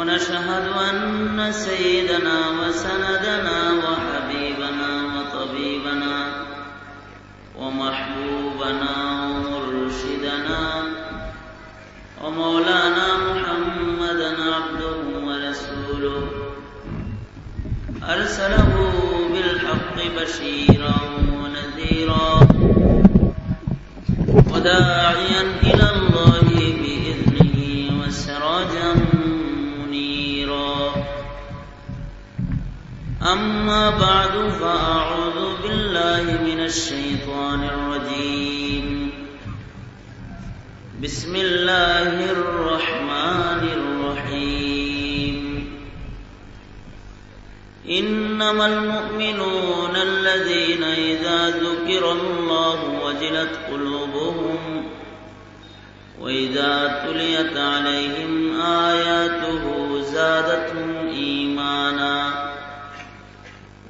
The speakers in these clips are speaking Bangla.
ونشهد أن سيدنا وسندنا وحبيبنا وطبيبنا ومحبوبنا ومرشدنا ومولانا محمدا عبده ورسوله. أرسله بالحق بشيرا ونذيرا وداعيا إلى الله أما بعد فأعوذ بالله من الشيطان الرجيم. بسم الله الرحمن الرحيم. إنما المؤمنون الذين إذا ذكر الله وجلت قلوبهم وإذا تليت عليهم آياته زادتهم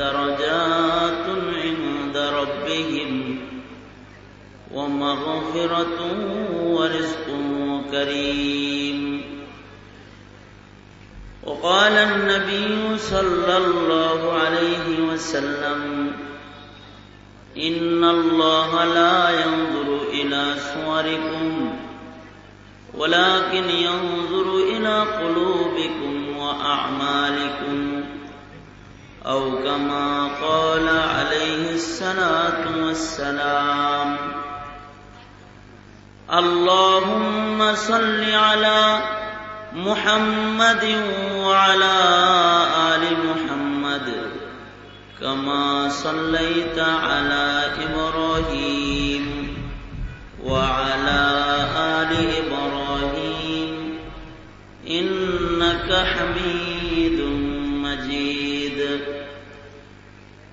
درجات عند ربهم ومغفرة ورزق كريم. وقال النبي صلى الله عليه وسلم إن الله لا ينظر إلى صوركم ولكن ينظر إلى قلوبكم وأعمالكم. أو كما قال عليه الصلاة والسلام. اللهم صل على محمد وعلى آل محمد كما صليت على إبراهيم وعلى آل إبراهيم إنك حميد مجيد.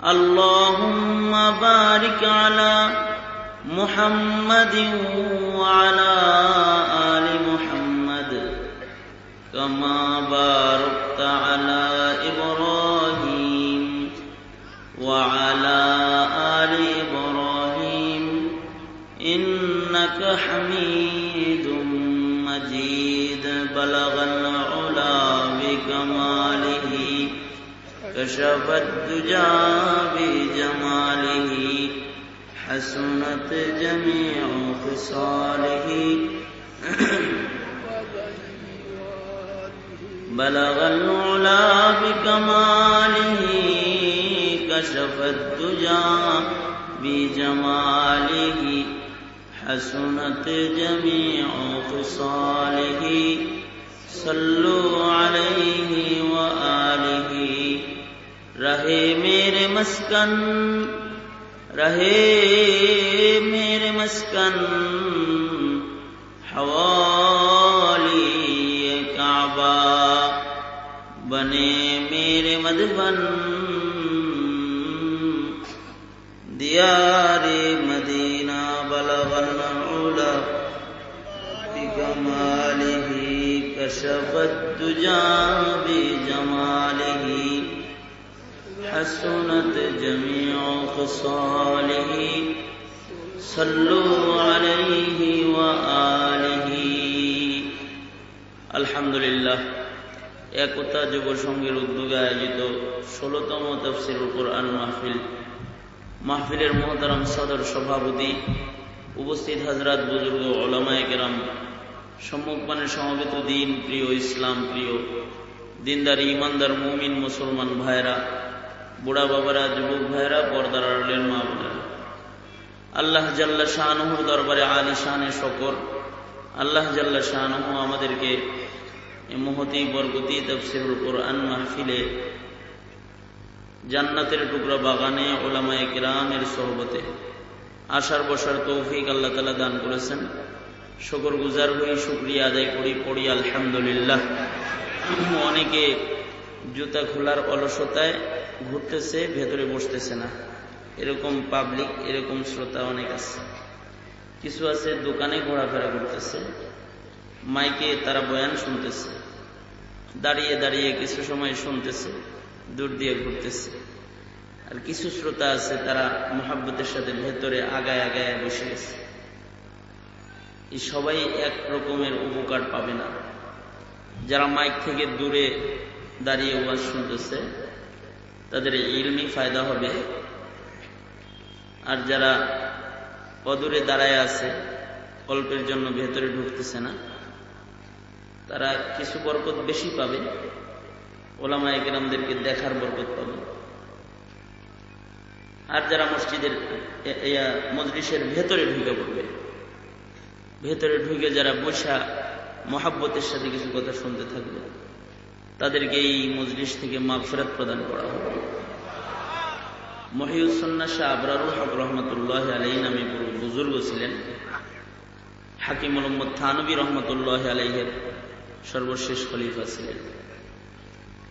اللهم بارك على محمد وعلى آل محمد كما باركت على إبراهيم وعلى آل إبراهيم إنك حميد مجيد. بلغ العلا بكماله كشف الدجى بجماله حسنت جميع خصاله. بلغ العلا بكماله كشف الدجى بجماله حسنت جميع خصاله. صلوا عليه وآله رہے میرے مسکن، رہے میرے مسکن حوالی کعبہ بنے میرے مدفن دیار مدینہ بلغ العلا بکمالہ کشف الدجا بجمالہ حسنت جميع خصاله صلوا عليه وآله আলহামদুলিল্লাহ একতা যুব সংঘের উদ্যোগে আয়োজিত ষোলতম তফসিল কোরআন মাহফিল মাহফিলের মহতারাম সদর সভাপতি উপস্থিত হাজরাত বুজুর্গ ওলামায় কেরাম সম্মুখপানে সমবেত দিন প্রিয় ইসলাম প্রিয় দিনদার ইমানদার মুমিন মুসলমান ভাইরা বুড়া বাবারা, যুবক ভাইরা পর্দার আড়লেন মা বোনেরা। আল্লাহ জাল্লা শাহনুহুর দরবারে আলী শাহানে শকর। আল্লাহ জাল্লা শাহনুহু আমাদেরকে মহতি বরগতি তফসিরুল কোরআন মাহফিলে জান্নাতের টুকরা বাগানে ওলামায় কিরামের সহবতে আশার বসার তৌফিক আল্লাহ তালা দান করেছেন। শকর গুজার হই, শুক্রিয়া আদায় করি, পড়ি, আলহামদুলিল্লাহ। অনেকে জুতা খোলার অলসতায় ঘুরতেছে, ভেতরে বসতেছে না। এরকম পাবলিক এরকম শ্রোতা অনেক আছে। কিছু আছে দোকানে ঘোরাফেরা করতেছে। মাইকে তারা বয়ান শুনতেছে। দাঁড়িয়ে দাঁড়িয়ে কিছু সময় শুনতেছে, দূর দিয়ে ঘুরতেছে। আর কিছু শ্রোতা আছে, তারা মোহাব্বতের সাথে ভেতরে আগায় আগায় বসে গেছে। এই সবাই এক রকমের উপকার পাবে না। যারা মাইক থেকে দূরে দাঁড়িয়ে ওয়াজ শুনতেছে তাদের ইলমি ফায়দা হবে। আর যারা অদূরে দাঁড়ায় আছে, অল্পের জন্য ভেতরে ঢুকতেছে না, তারা কিছু বরকত বেশি পাবে, ওলামা একরামদেরকে দেখার বরকত পাবে। আর যারা মসজিদের মজলিসের ভেতরে ঢুকে পড়বে, ভেতরে ঢুকে যারা বসা মহাব্বতের সাথে কিছু কথা শুনতে থাকবে। তাদেরকে এই মজলিস থেকে মাগফেরাত প্রদান করা হবে। মহিউসন্না শাহ আবরারুল হক রহমতুল্লাহ আলাই নামে বুজুর্গ ছিলেন। হাকিম মোহাম্মদ থানবী রহমতুল্লাহ আলাইহের সর্বশেষ খলিফা ছিলেন।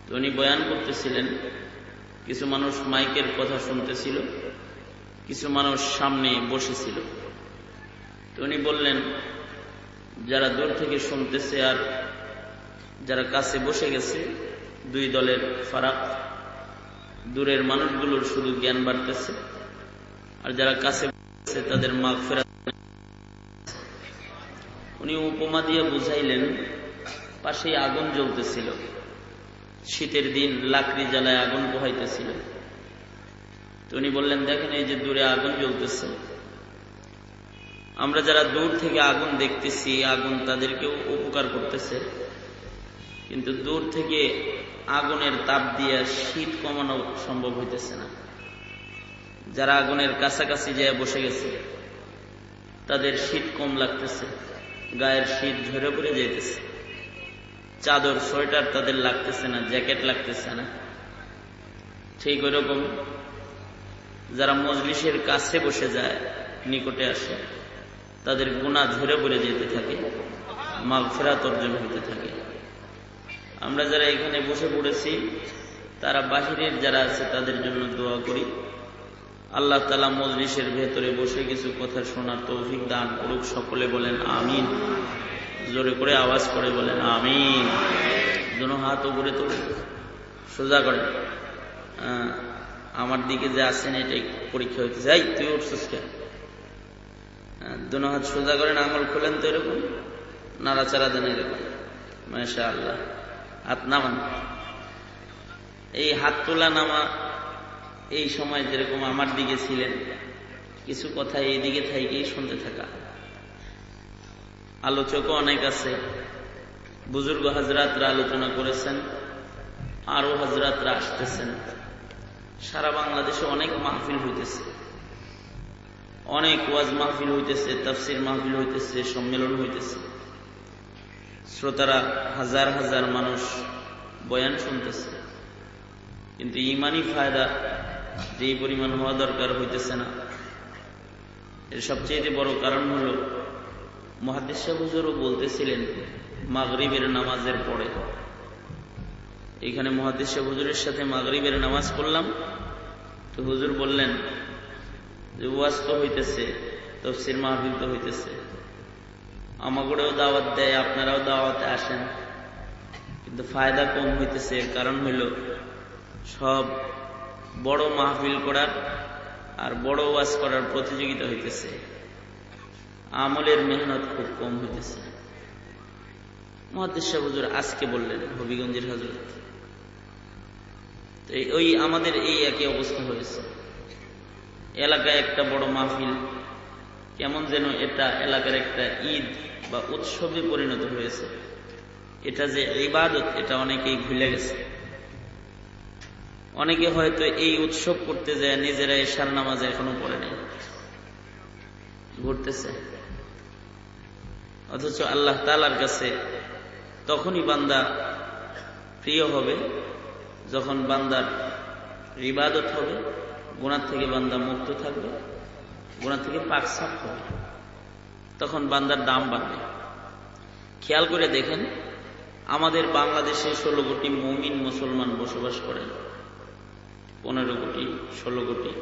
তো উনি বয়ান করতেছিলেন, কিছু মানুষ মাইকের কথা শুনতেছিল, কিছু মানুষ সামনে বসেছিল। তো উনি বললেন, যারা দূর থেকে শুনতেছে আর যারা কাছে বসে গেছে, দুই দলের ফারাক, দূরের মানুষগুলোর শুধু জ্ঞান বাড়তেছে। আর যারা কাছে তাদের মাঘ ফেরা উনি উপমা দিয়ে বুঝাইলেন, পাশেই আগুন জ্বলতেছিল। শীতের দিন লাকড়ি জ্বালায় আগুন পোহাইতেছিল। তো উনি বললেন, দেখেন এই যে দূরে আগুন জ্বলতেছে। আমরা যারা দূর থেকে আগুন দেখতেছি, আগুন তাদেরকেও উপকার করতেছে। কিন্তু দূর থেকে আগুনের তাপ দিয়ে শীত কমানো সম্ভব হইতেছে না। যারা আগুনের কাছাকাছি যায় বসে গেছে, তাদের শীত কম লাগতেছে, গায়ের শীত ঝরে পড়ে যাইতেছে। চাদর, সোয়েটার তাদের লাগতেছে না, জ্যাকেট লাগতেছে না। ঠিক ওইরকম যারা মজলিসের কাছে বসে যায়, নিকটে আসে, তাদের গুণা ঝরে পড়ে যেতে থাকে মাঘ ফেরাত অর্জন হইতে থাকে। আমরা যারা এখানে বসে পড়েছি, তারা বাহিরের যারা আছে, তাদের জন্য দোয়া করি। আল্লাহ তালা মজলিসের ভেতরে বসে কিছু কথা শোনার তৌফিক দান করুক, সকলে বলেন আমিন। জোরে করে আওয়াজ করে বলেন আমিন। দুনো হাত উপরে তো সোজা করেন আমার দিকে যে আসেন এটাই পরীক্ষা হইতে যাই তুই উঠছিস কে দুনো হাত সোজা করেন, আঙুল খোলেন তো এরকম? নাড়াচাড়া দেন এরকম। মাসা আল্লাহ হাত নামান এই হাত তোলা নামা এই সময় যেরকম আমার দিকে ছিলেন, কিছু কথা এই দিকে থাইকেই শুনতে থাকা। আলোচকও অনেক আছে। বুজুর্গ হাজরাতরা আলোচনা করেছেন আরও হাজরাতরা আসতেছেন। সারা বাংলাদেশে অনেক মাহফিল হইতেছে। অনেক ওয়াজ মাহফিল হইতেছে, তাফসির মাহফিল হইতেছে, সম্মেলন হইতেছে। শ্রোতারা হাজার হাজার মানুষ বয়ান শুনতেছে। কিন্তু ইমানই ফায়দা, যেই পরিমাণ হওয়া দরকার হইতেছে না। এর সবচেয়ে বড় কারণ হল মহাদেশ হুজুরও বলতেছিলেন, মাগরিবের নামাজের পরে। এখানে মহাদেশ হুজুরের সাথে মাগরিবের নামাজ পড়লাম, তো হুজুর বললেন যে, ওয়াজ হইতেছে, তফসির মাহবিল তো হইতেছে। আমাগরেও দাওয়াত দেয়, আপনারাও দাওয়াতে আসেন। কিন্তু ফায়দা কম হইতেছে কারণ হইল সব বড় মাহফিল করার আর বড় ওয়াজ করার প্রতিযোগিতা হইতেছে। আমলের মেহনত খুব কম হইতেছে। মহাদেশ হুজুর আজকে বললেন, হবিগঞ্জের হজরত ওই আমাদের এই একই অবস্থা হয়েছে। এলাকায় একটা বড় মাহফিল কেমন যেন এটা এলাকার একটা ঈদ বা উৎসবে পরিণত হয়েছে। এটা যে ইবাদত, এটা অনেকেই ভুলে গেছে। অনেকে হয়তো এই উৎসব করতে যায়, নিজেরা এশার নামাজ এখনও পড়ে নেই। ঘুরতেছে। অথচ আল্লাহ তালার কাছে তখনই বান্দা প্রিয় হবে, যখন বান্দার ইবাদত হবে গোনার থেকে বান্দা মুক্ত থাকবে। গোনার থেকে পাক সাফ হবে। তখন বান্দার দাম বাড়বে। খেয়াল করে দেখেন, আমাদের বাংলাদেশে ষোলো কোটি মমিন মুসলমান বসবাস করেন। পনেরো কোটি, ষোলো কোটি।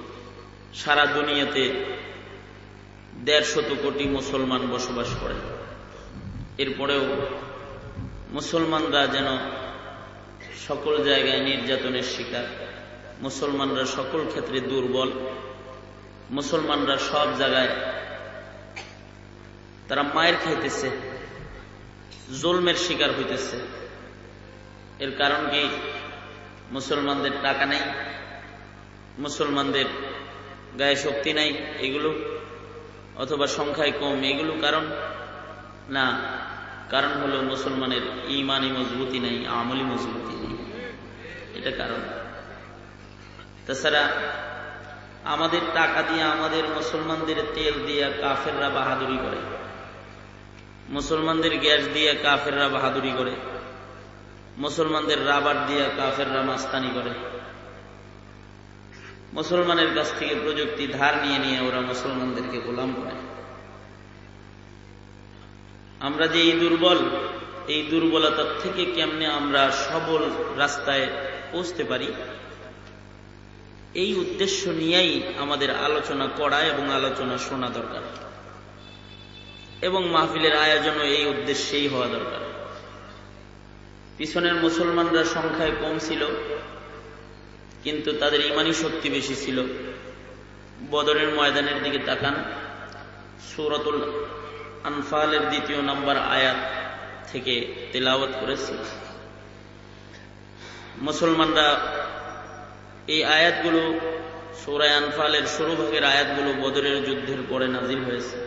সারা দুনিয়াতে দেড় শত কোটি মুসলমান বসবাস করে এরপরেও মুসলমানরা যেন সকল জায়গায় নির্যাতনের শিকার, মুসলমানরা সকল ক্ষেত্রে দুর্বল মুসলমানরা সব জায়গায় তারা মায়ের খাইতেছে, জুলমের শিকার হইতেছে। এর কারণ কি? মুসলমানদের টাকা নেই, মুসলমানদের গায়ে শক্তি নাই এগুলো, অথবা সংখ্যায় কম এগুলো কারণ? না, কারণ হলো মুসলমানের ইমানি মজবুতি নেই আমলি মজবুতি নেই। এটা কারণ। তাছাড়া আমাদের টাকা দিয়ে আমাদের মুসলমানদের তেল দিয়ে কাফেররা বাহাদুরি করে। মুসলমানদের গ্যাস দিয়ে কাফেররা বাহাদুরি করে। মুসলমানদের রাবার দিয়ে কাফেররা মাস্তানি করে। মুসলমানের কাছ থেকে প্রযুক্তি ধার নিয়ে নিয়ে ওরা মুসলমানদেরকে গোলাম করে। আমরা যে এই দুর্বল, এই দুর্বলতার থেকে কেমনে আমরা সবল রাস্তায় পৌঁছতে পারি? এই উদ্দেশ্য নিয়েই আমাদের আলোচনা করা এবং আলোচনা শোনা দরকার। এবং মাহফিলের আয়োজনও এই উদ্দেশ্যেই হওয়া দরকার। পিছনের মুসলমানরা সংখ্যায় কম ছিল, কিন্তু তাদের ইমানি শক্তি বেশি ছিল। বদরের ময়দানের দিকে তাকান, সুরতুল আনফালের দ্বিতীয় নম্বর আয়াত থেকে তেলাওয়াত করেছি। মুসলমানরা এই আয়াতগুলো সৌরায় আনফালের শুরু ভাগের আয়াতগুলো বদরের যুদ্ধের পরে নাজিল হয়েছে।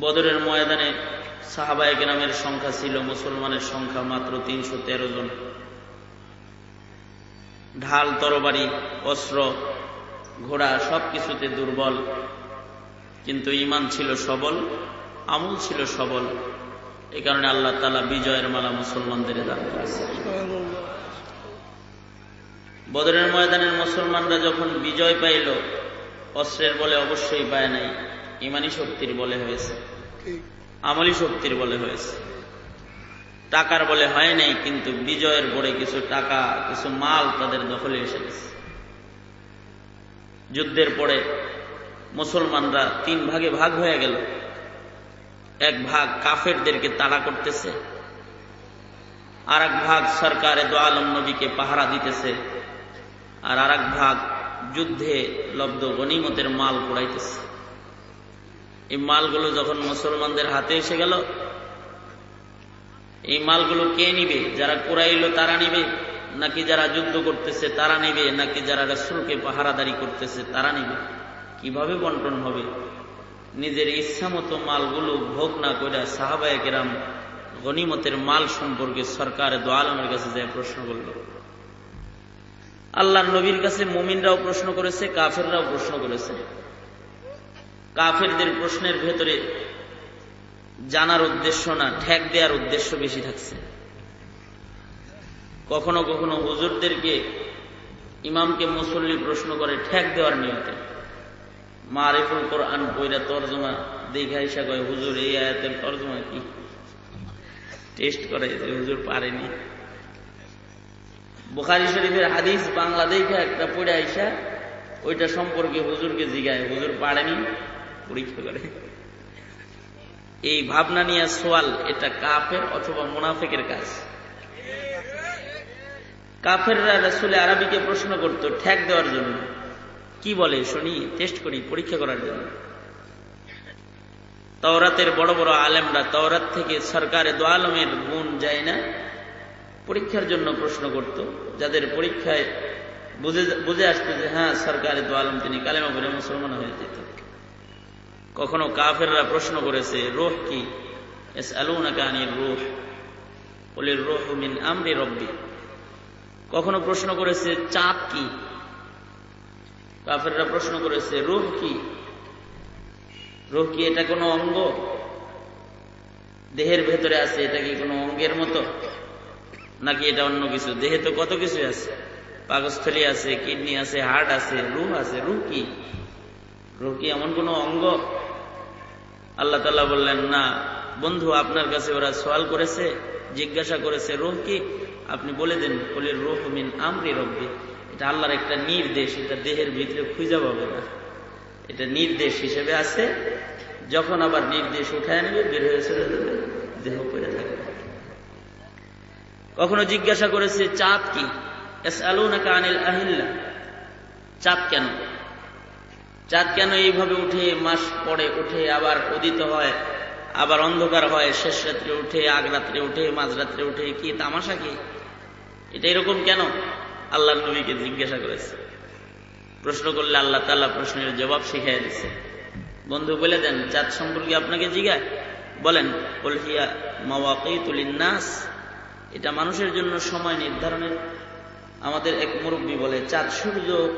বদরের ময়দানে সাহাবায় গ্রামের সংখ্যা ছিল, মুসলমানের সংখ্যা মাত্র তিনশো তেরো জন। ঢাল, তরবারি, অস্ত্র, ঘোড়া সবকিছুতে দুর্বল। কিন্তু ইমান ছিল সবল, আমল ছিল সবল। এই কারণে আল্লাহ তালা বিজয়ের মালা মুসলমানদের দান করেছে বদরের ময়দানের মুসলমানরা যখন বিজয় পাইল অস্ত্রের বলে অবশ্যই পায় নাই ইমানি শক্তির বলে হয়েছে। আমলি শক্তির বলে হয়েছে। টাকার বলে হয় নাই কিন্তু বিজয়ের পরে কিছু টাকা কিছু মাল তাদের দখলে এসে গেছে। যুদ্ধের পরে মুসলমানরা তিন ভাগে ভাগ হয়ে গেল। এক ভাগ কাফেরদেরকে তাড়া করতেছে আর এক ভাগ সরকারে দো আলম নবীকে পাহারা দিতেছে। আর আর ভাগ যুদ্ধে লব্ধ গনিমতের মাল কুড়াইতেছে। এই মালগুলো যখন মুসলমানদের হাতে এসে গেল, এই মালগুলো কে নিবে? যারা কুড়াইল তারা নিবে? নাকি যারা যুদ্ধ করতেছে, তারা নিবে? নাকি যারা রাসুলকে পাহারাদারি করতেছে, তারা নিবে? কীভাবে বন্টন হবে? নিজের ইচ্ছা মতো মালগুলো ভোগ না করে সাহাবায় কেরাম গনিমতের মাল সম্পর্কে সরকার দোয়ালমের কাছে যায় প্রশ্ন করল। আল্লাহ নবীর কাছে মুমিনরাও প্রশ্ন করেছে, কাফেররাও প্রশ্ন করেছে। কাফেরদের প্রশ্নের ভেতরে জানার উদ্দেশ্য না, ঠেক দেওয়ার উদ্দেশ্য বেশি থাকছে। কখনো কখনো হুজুরদেরকে, ইমামকে মুসল্লি প্রশ্ন করে ঠেক দেওয়ার নিয়তে। মারিফুল কোরআন বইরা তর্জমা দেখা হিসা কয়, হুজুর, এই আয়াতের তর্জমা কি? টেস্ট করে যে হুজুর পারেনি। বুখারি শরীফের হাদিস বাংলা একটা পড়ে আইসা, ওইটা সম্পর্কে হুজুরকে জিগায়, হুজুর পারেনি? পরীক্ষা করে। এই ভাবনা নিয়ে সোয়াল এটা কাফের অথবা মুনাফেকের কাজ। কাফেররা রাসুলে আরবিকে প্রশ্ন করত, ঠেক দেওয়ার জন্য। কি বলে? শুনি, টেস্ট করি, পরীক্ষা করার জন্য। তওরাতের বড় বড় আলেমরা, তওরাত থেকে সরকারে দোয়ালমের গুণ যায় না। পরীক্ষার জন্য প্রশ্ন করত, যাদের পরীক্ষায় বুঝে বুঝে আসতো যে হ্যাঁ সরকারে দোয়ালম তিনি কালেমা করে মুসলমান হয়ে যেত। কখনো কাফেররা প্রশ্ন করেছে, রোহ কি? রোহ। বলির রোহমিন আমরি রব্বি। কখনো প্রশ্ন করেছে, চাঁদ কি? কাফেররা প্রশ্ন করেছে, রুহ কি? রুহ কি এটা কোনো অঙ্গ? দেহের ভেতরে আছে, এটা কি কোনো অঙ্গের মতো? নাকি এটা অন্য কিছু? দেহে তো কত কিছু আছে। পাকস্থলী আছে, কিডনি আছে, হার্ট আছে, রুহ আছে। রুহ কি? রুহ কি এমন কোনো অঙ্গ? আল্লাহ তাল্লাহ বললেন, না। বন্ধু, আপনার কাছে ওরা সওয়াল করেছে, জিজ্ঞাসা করেছে, রুহ কি? আপনি বলে দেন, বলে রুহ মিন আমরি রব্বি। এটা আল্লাহর একটা নির্দেশ, এটা দেহের ভিতরে খুঁজে পাবে না। এটা নির্দেশ হিসেবে আছে। যখন আবার নির্দেশ উঠায় নেবে, বের হয়ে চলে যাবে, দেহ থাকবে কখনো জিজ্ঞাসা করেছে, চাঁদ কি? আনিল চাঁদ কেন? চাঁদ কেন এইভাবে উঠে, মাস পরে উঠে, আবার উদিত হয়, আবার অন্ধকার হয়, শেষ রাত্রে উঠে, আগ রাত্রে উঠে মাঝরাত্রে উঠে, কি তামাশা কি? এটা এরকম কেন? আল্লাহ নবীকে জিজ্ঞাসা করেছে। প্রশ্ন করলে আল্লাহ তাল্লাহ প্রশ্নের জবাব শিখাই দিছে। বন্ধু বলে দেন, চাঁদ সম্পর্কে আপনাকে জিজ্ঞায় বলেন কলহিয়া বলহিয়া নাস? এটা মানুষের জন্য সময় নির্ধারণের আমাদের এক মুরব্বী বলে, চাঁদ সূর্য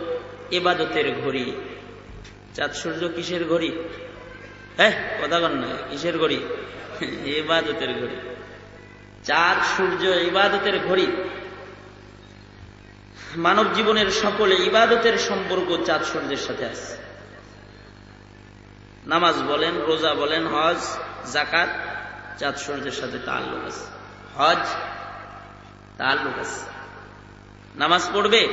এবাদতের ঘড়ি। চাঁদ সূর্য কিসের ঘড়ি? হ্যাঁ কথা কন না, কিসের ঘড়ি? এবাদতের ঘড়ি। চাঁদ সূর্য ইবাদতের ঘড়ি। মানব জীবনের সকলে ইবাদতের সম্পর্ক চাঁদ সূর্যের সাথে আছে। নামাজ বলেন, রোজা বলেন, হজ জাকাত চাঁদ সূর্যের সাথে তাল্লুক আছে। হজ তাল্লুক আছে। নামাজ পড়বে,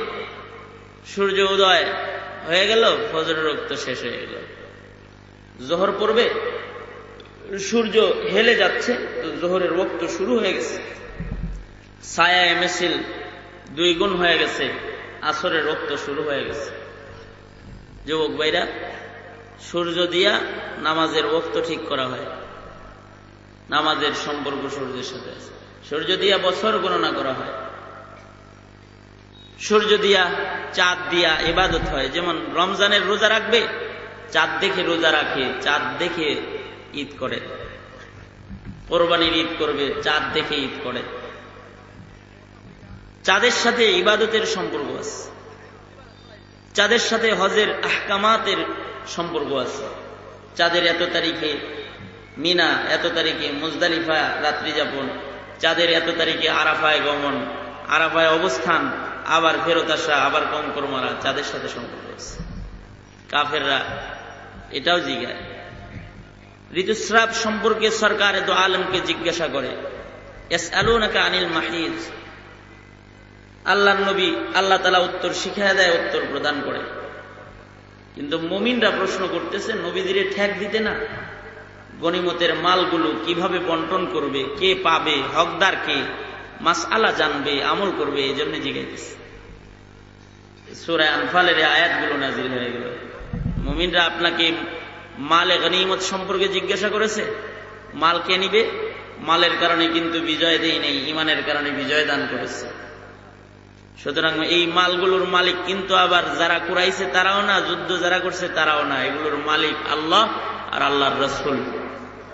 সূর্য উদয় হয়ে গেল ফজর রক্ত শেষ হয়ে গেল। জোহর পড়বে, সূর্য হেলে যাচ্ছে, তো জোহরের রক্ত শুরু হয়ে গেছে। ছায়া মিছিল দুই গুণ হয়ে গেছে, আসরের রক্ত শুরু হয়ে গেছে। যুবক ভাইরা, সূর্য দিয়া নামাজের রক্ত ঠিক করা হয়। নামাজের সম্পর্ক সূর্যের সাথে আছে। সূর্য দিয়া বছর গণনা করা হয়। সূর্য দিয়া, চাঁদ দিয়া ইবাদত হয়। যেমন রমজানের রোজা রাখবে, চাঁদ দেখে রোজা রাখে, চাঁদ দেখে ঈদ করে। কোরবানির ঈদ করবে, চাঁদ দেখে ঈদ করে। চাঁদের সাথে ইবাদতের সম্পর্ক আছে। চাঁদের সাথে হজের আহকামাতের সম্পর্ক আছে। চাঁদের এত তারিখে মিনা, এত তারিখে মুজদালিফা, রাত্রি যাপন চাঁদের এত তারিখে আরাফায় গমন, আরাফায় অবস্থান, আবার ফেরত আসা, আবার কম কর্মারা চাঁদের সাথে সম্পর্ক আছে কাফেররা এটাও জিগায়। ঋতুস্রাব সম্পর্কে সরকার এত আলমকে জিজ্ঞাসা করে এস আলুনাকা আনিল মাহিজ আল্লাহ নবী আল্লাহ তালা উত্তর শিখা দেয়, উত্তর প্রদান করে। কিন্তু মমিনরা প্রশ্ন করতেছে নবীদের ঠেক দিতে না? গণিমতের মালগুলো কীভাবে বন্টন করবে, কে পাবে, হকদার কে মাস আলা জানবে, আমল করবে এই জন্য জিগাইতেছে। সুরায় আনফালের আয়াতগুলো নাজিল হয়ে গেল। মমিনরা আপনাকে মালে গনিমত সম্পর্কে জিজ্ঞাসা করেছে? মাল কে নিবে? মালের কারণে কিন্তু বিজয় দেই নেই ইমানের কারণে বিজয় দান করেছে। সুতরাং এই মালগুলোর মালিক কিন্তু আবার যারা কুরাইছে তারাও না, যুদ্ধ যারা করছে তারাও না, এগুলোর মালিক আল্লাহ আর আল্লাহর রসুল।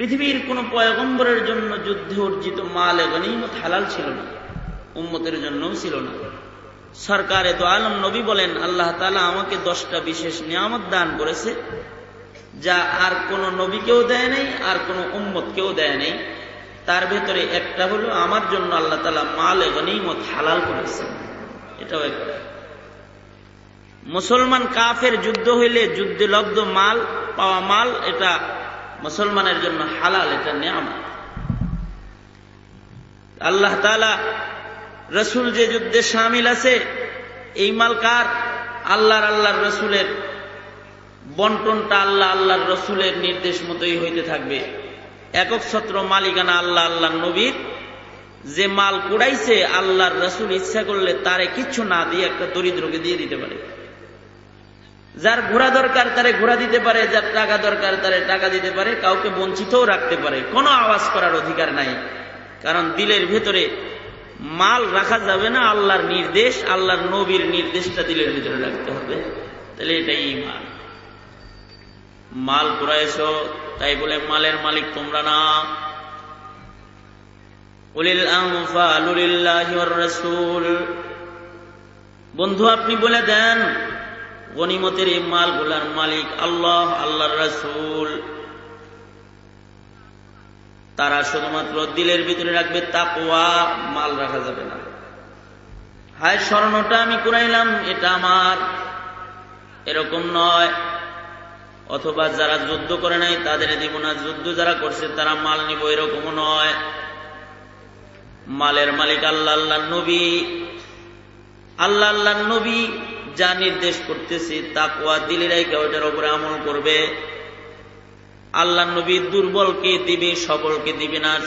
পৃথিবীর কোন পয়গম্বরের জন্য যুদ্ধে অর্জিত মালে গনিমত হালাল ছিল না, উম্মতের জন্যও ছিল না। সরকার এত আলম নবী বলেন, আল্লাহ তালা আমাকে দশটা বিশেষ নিয়ামত দান করেছে, যা আর কোন নবীকেও দেয় নাই, আর কোন উম্মতকেও দেয় নাই। তার ভেতরে একটা হলো, আমার জন্য আল্লাহ তালা মাল গনিমত হালাল করেছে। এটাও একটা। মুসলমান কাফের যুদ্ধ হইলে যুদ্ধে লব্ধ মাল, পাওয়া মাল, এটা মুসলমানের জন্য হালাল, এটা নিয়ামত। আল্লাহ তালা রসুল যে যুদ্ধে সামিল আছে, এই মাল কার আল্লাহর আল্লাহর রসুলের বন্টনটা আল্লাহ আল্লাহর রসুলের নির্দেশ মতোই হইতে থাকবে। একক ছত্র মালিকানা আল্লাহ আল্লাহ নবীর। যে মাল কুড়াইছে, আল্লাহর রসুল ইচ্ছা করলে তারে কিচ্ছু না দিয়ে একটা দরিদ্রকে দিয়ে দিতে পারে। যার ঘোরা দরকার তারে ঘোরা দিতে পারে, যার টাকা দরকার তারে টাকা দিতে পারে, কাউকে বঞ্চিতও রাখতে পারে। কোনো আওয়াজ করার অধিকার নাই। কারণ দিলের ভেতরে মাল রাখা যাবে না, আল্লাহর নির্দেশ, আল্লাহর নবীর নির্দেশটা দিলের ভিতরে রাখতে হবে। তাহলে এটাই ইমান মাল কুড়াইছ তাই বলে মালের মালিক তোমরা না। বন্ধু, আপনি বলে দেন গনিমতের এই মালগুলার মালিক আল্লাহ, আল্লাহর রসুল। তারা শুধুমাত্র দিলের ভিতরে রাখবে তাকোয়া মাল রাখা যাবে না। হায় স্বর্ণটা আমি কুড়াইলাম, এটা আমার। এরকম নয়। অথবা যারা যুদ্ধ করে নাই, তাদের দিব না যুদ্ধ যারা করছে, তারা মাল নিব এরকমও নয়। মালের মালিক আল্লাহ আল্লাহ নবী। আল্লাহ আল্লাহ নবী যা নির্দেশ করতেছে তাকুয়া দিলেরাই কেউ এটার উপরে আমল করবে। আল্লাহ নবী দুর্বলকে দিবে, সবলকে দিবে না,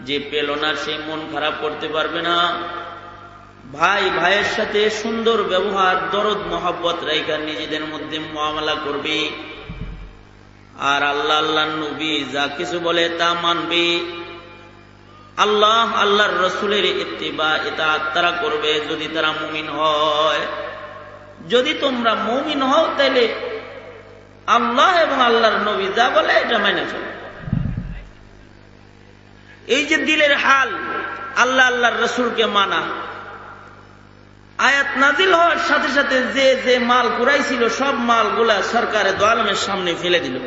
যে পেল না, সে মন খারাপ করতে পারবে না। ভাই, ভাইয়ের সাথে সুন্দর ব্যবহার, দরদ, মহাব্বত রাইকার নিজেদের মধ্যে মামলা করবে। আর আল্লাহ আল্লাহ নবী যা কিছু বলে তা মানবে। আল্লাহ, আল্লাহর রসুলের ইত্তিবা এটা তারা করবে যদি তারা মুমিন হয়। যদি তোমরা মুমিন হও তাহলে আল্লাহ এবং আল্লাহর নবী যা বলে এটা মেনে চলো। এই যে দিলের হাল আল্লাহ আল্লাহর রসুলকে মানা। আয়াত নাজিল হওয়ার সাথে সাথে যে যে মাল কুড়াইছিল সব মালগুলা সরকারের দোয়ালমের সামনে ফেলে দিল।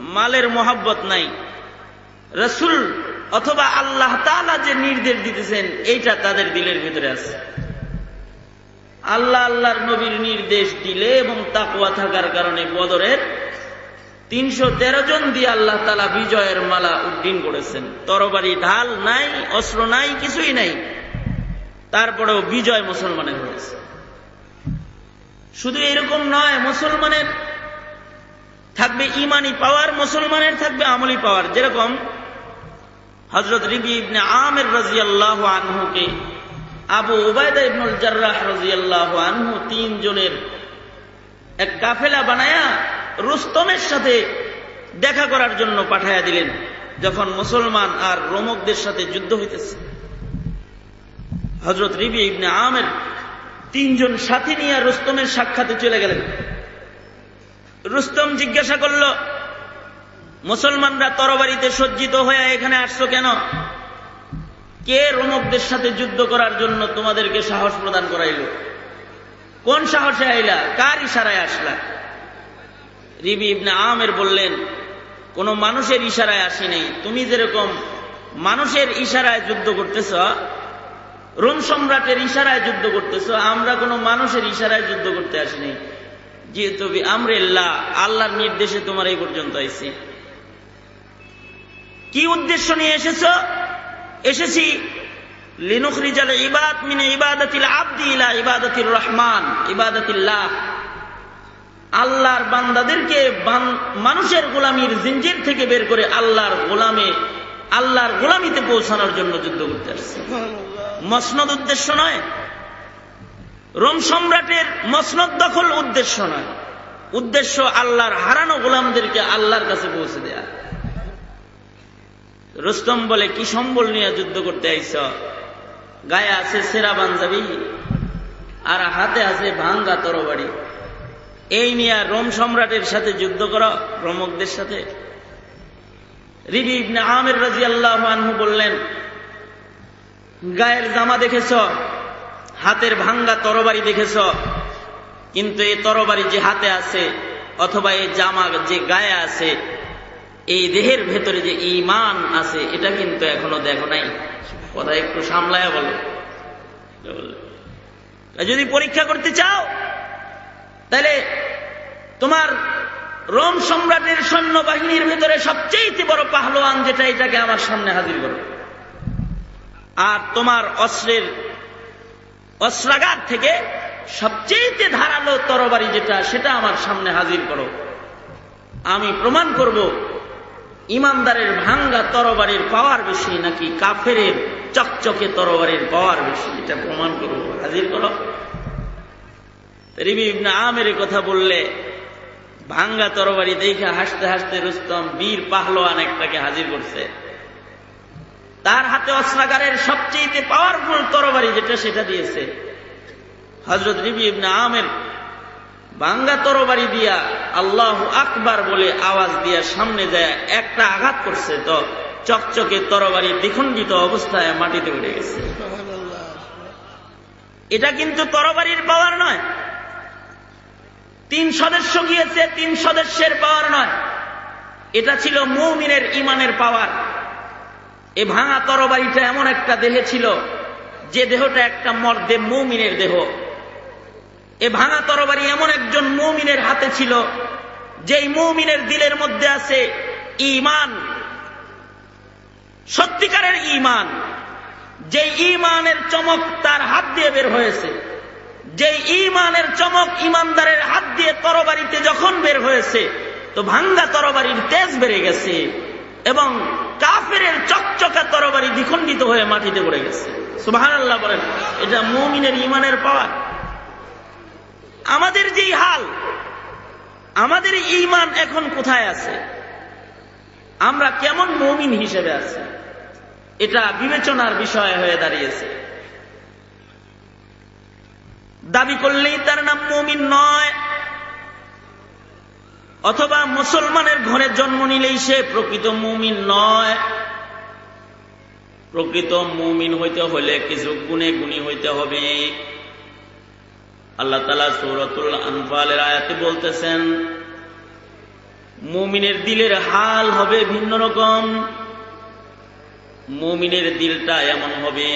মালের মোহাব্বত নাই। রসুল অথবা আল্লাহ তালা যে নির্দেশ দিতেছেন এইটা তাদের দিলের ভিতরে আছে। আল্লাহ আল্লাহর নবীর নির্দেশ দিলে এবং তাকুয়া থাকার কারণে বদরের তিনশো তেরো জন দিয়ে আল্লাহ তালা বিজয়ের মালা উড্ডীন করেছেন। তরবারি ঢাল নাই, অস্ত্র নাই, কিছুই নাই। তারপরেও বিজয় মুসলমানের হয়েছে। শুধু এরকম নয়, মুসলমানের থাকবে ইমানি পাওয়ার, মুসলমানের থাকবে আমলি পাওয়ার। যেরকম হজরত রিবি ইবনে আমের রাজিয়াল্লাহ আনহুকে আবু ওবায়দা ইবনুল জার্রাহ আনহু তিন জনের এক কাফেলা বানায়া রুস্তমের সাথে দেখা করার জন্য পাঠাইয়া দিলেন, যখন মুসলমান আর রোমকদের সাথে যুদ্ধ হইতেছে। হজরত রিবি ইবনে আমের তিনজন সাথী নিয়ে রুস্তমের সাক্ষাতে চলে গেলেন। রুস্তম জিজ্ঞাসা করল, মুসলমানরা তরবারিতে সজ্জিত হয়ে এখানে আসছো কেন? কে রোমকদের সাথে যুদ্ধ করার জন্য তোমাদেরকে সাহস প্রদান করাইল? কোন সাহসে আইলা? কার ইশারায় আসলা? রিবি ইবনে আমের বললেন, কোন মানুষের ইশারায় আসি নেই তুমি যেরকম মানুষের ইশারায় যুদ্ধ করতেছ, রোম সম্রাটের ইশারায় যুদ্ধ করতেছ, আমরা কোনো মানুষের ইশারায় যুদ্ধ করতে আসিনি। যেহেতু আমরেল্লাহ আল্লাহর নির্দেশে তোমার এই পর্যন্ত আইছি। কি উদ্দেশ্য নিয়ে এসেছ? এসেছি লিনুখরিজাল ইবাদ মিনে ইবাদতিল আব্দি ইলা ইবাদতির রহমান ইবাদতিল্লাহ। আল্লাহর বান্দাদেরকে মানুষের গোলামির জিঞ্জির থেকে বের করে আল্লাহর গোলামে আল্লাহর গোলামিতে পৌঁছানোর জন্য যুদ্ধ করতে আসছে। মসনদ উদ্দেশ্য নয় রোম সম্রাটের মসনদ দখল উদ্দেশ্য নয়। উদ্দেশ্য আল্লাহর হারানো গোলামদেরকে আল্লাহর কাছে পৌঁছে দেয়া। রুস্তম বলে, কি সম্বল নিয়ে যুদ্ধ করতে আইস গায়ে আছে সেরা পাঞ্জাবি আর হাতে আছে ভাঙ্গা তরবাড়ি এই নিয়ে রোম সম্রাটের সাথে যুদ্ধ কর রমকদের সাথে। আমের রাজি আল্লাহ বললেন, গায়ের জামা দেখেছ, হাতের ভাঙ্গা তরবারি দেখেছ, কিন্তু এই তরবারি যে হাতে আছে অথবা এই জামা যে গায়ে আছে এই দেহের ভেতরে যে ইমান আছে, এটা কিন্তু এখনও দেখো নাই। কথা একটু সামলায় বলে। যদি পরীক্ষা করতে চাও, তাহলে তোমার রোম সম্রাটের সৈন্যবাহিনীর ভেতরে সবচেয়ে বড় পাহলোয়ান যেটা, এটাকে আমার সামনে হাজির করো। আর তোমার অস্ত্রের অস্ত্রাগার থেকে সবচেয়ে ধারালো তরবারি যেটা, সেটা আমার সামনে হাজির করো। আমি প্রমাণ করব ইমানদারের ভাঙ্গা তরবারির পাওয়ার বেশি নাকি কাফেরের চকচকে তরবারির পাওয়ার বেশি? এটা প্রমাণ করো, হাজির করো। রিবি আমের কথা বললে, ভাঙ্গা তরবারি দেখে হাসতে হাসতে রুস্তম বীর পাহলোয়ান একটাকে হাজির করছে। তার হাতে অস্ত্রাগারের সবচেয়ে পাওয়ারফুল তরবারি যেটা, সেটা দিয়েছে। হজরত রিবি ইবনে আমের ভাঙ্গা তরবারি দিয়া আল্লাহ আকবার বলে আওয়াজ দিয়া সামনে যায়, একটা আঘাত করছে তো চকচকে তরবারি দ্বিখণ্ডিত অবস্থায় মাটিতে উঠে গেছে। এটা কিন্তু তরবারির পাওয়ার নয়। তিন সদস্য গিয়েছে, তিন সদস্যের পাওয়ার নয়। এটা ছিল মৌমিনের ইমানের পাওয়ার। এ ভাঙা তরবারিটা এমন একটা দেহে ছিল, যে দেহটা একটা মর্দে মৌমিনের দেহ। এ ভাঙা তরবারি এমন একজন মৌমিনের হাতে ছিল, যেই মৌমিনের দিলের মধ্যে আছে ইমান সত্যিকারের ইমান যে ইমানের চমক তার হাত দিয়ে বের হয়েছে যে ইমানের চমক ইমানদারের হাত দিয়ে তরবারিতে যখন বের হয়েছে, তো ভাঙ্গা তরবারির তেজ বেড়ে গেছে এবং কাফের চকচকা তরবারি দ্বিখণ্ডিত হয়ে মাটিতে পড়ে গেছে। সুবাহান আল্লাহ বলেন, এটা মৌমিনের ইমানের পাওয়ার। আমাদের যেই হাল, আমাদের ইমান এখন কোথায় আছে? আমরা কেমন মমিন হিসেবে আছি? এটা বিবেচনার বিষয় হয়ে দাঁড়িয়েছে। দাবি করলেই তার নাম মমিন নয়, অথবা মুসলমানের ঘরে জন্ম নিলেই সে প্রকৃত মুমিন নয়। প্রকৃত মুমিন হইতে হলে কিছু গুণে গুণী হইতে হবে। আল্লাহ তালা সৌরতুল আনফালের আয়াতে বলতেছেন, মুমিনের দিলের হাল হবে ভিন্ন রকম। মুমিনের দিলটা এমন হবে,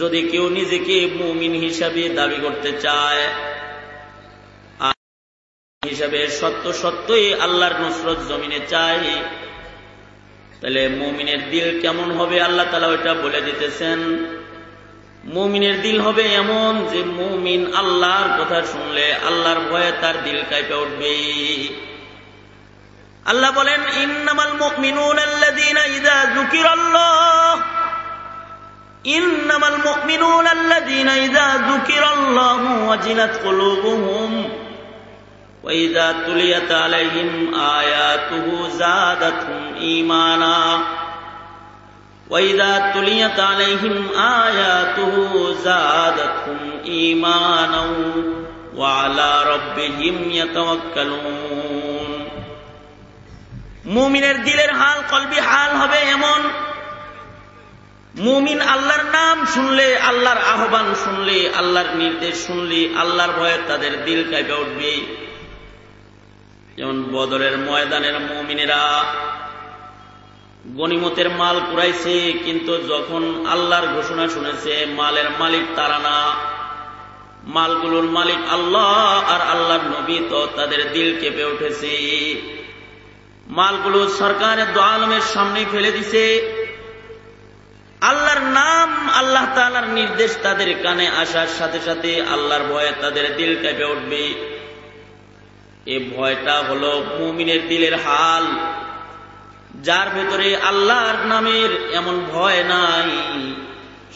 যদি কেউ নিজেকে মুমিন হিসাবে দাবি করতে চায় হিসাবে সত্য সত্যই আল্লাহর নসরত জমিনে চাই তাহলে মুমিনের দিল কেমন হবে আল্লাহ তালা ওইটা বলে দিতেছেন। মুমিনের দিল হবে এমন যে মুমিন আল্লাহর কথা শুনলে আল্লাহর ভয়ে তার দিল কাঁপে উঠবে। আল্লাহ বলেন, ইন্নামাল মুকমিনুন আল্লাযীনা ইযা যুকিরাল্লাহ। ইন্নামাল মুকমিনুন আল্লাযীনা ইযা যুকিরাল্লাহু ওয়াজিলাত কুলুবুহুম। ওয়া ইযা তুলিয়াত আলাইহিম আয়াতুহু যাদাতহুম ঈমানা। وإذا تليت عليهم آياته زادتهم إيمانا وعلى ربهم يتوكلون মুমিনের দিলের হাল কলবি হাল হবে এমন মুমিন আল্লাহর নাম শুনলে আল্লাহর আহ্বান শুনলে আল্লাহর নির্দেশ শুনলে আল্লাহর ভয়ে তাদের দিল কাইপে উঠবে যেমন বদরের ময়দানের মুমিনেরা গনিমতের মাল কুড়াইছে, কিন্তু যখন আল্লাহর ঘোষণা শুনেছে, মালের মালিক তারা না। মালগুলোর মালিক আল্লাহ আর আল্লাহর নবী তো তাদের দিল কেঁপে উঠেছে। মালগুলো সরকারের দোয়ালমের সামনে ফেলে দিছে। আল্লাহর নাম আল্লাহ তালার নির্দেশ তাদের কানে আসার সাথে সাথে আল্লাহর ভয়ে তাদের দিল কেঁপে উঠবে। এ ভয়টা হল মুমিনের দিলের হাল। যার ভেতরে আল্লাহর নামের এমন ভয় নাই,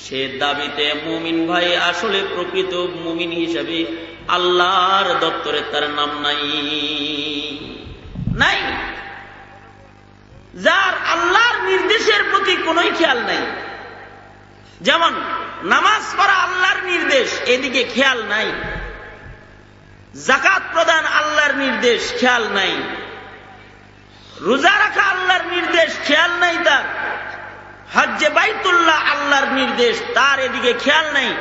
সে দাবিতে মুমিন ভাই আসলে প্রকৃত মুমিন হিসাবে আল্লাহর দপ্তরে তার নাম নাই। নাই। যার আল্লাহর নির্দেশের প্রতি কোন খেয়াল নাই। যেমন নামাজ পড়া আল্লাহর নির্দেশ, এদিকে খেয়াল নাই। জাকাত প্রদান আল্লাহর নির্দেশ, খেয়াল নাই। রোজা রাখা আল্লাহর নির্দেশ, খেয়াল নাই তার। হজ্জে বাইতুল্লাহ আল্লাহর নির্দেশ, তার এদিকে খেয়াল নাই।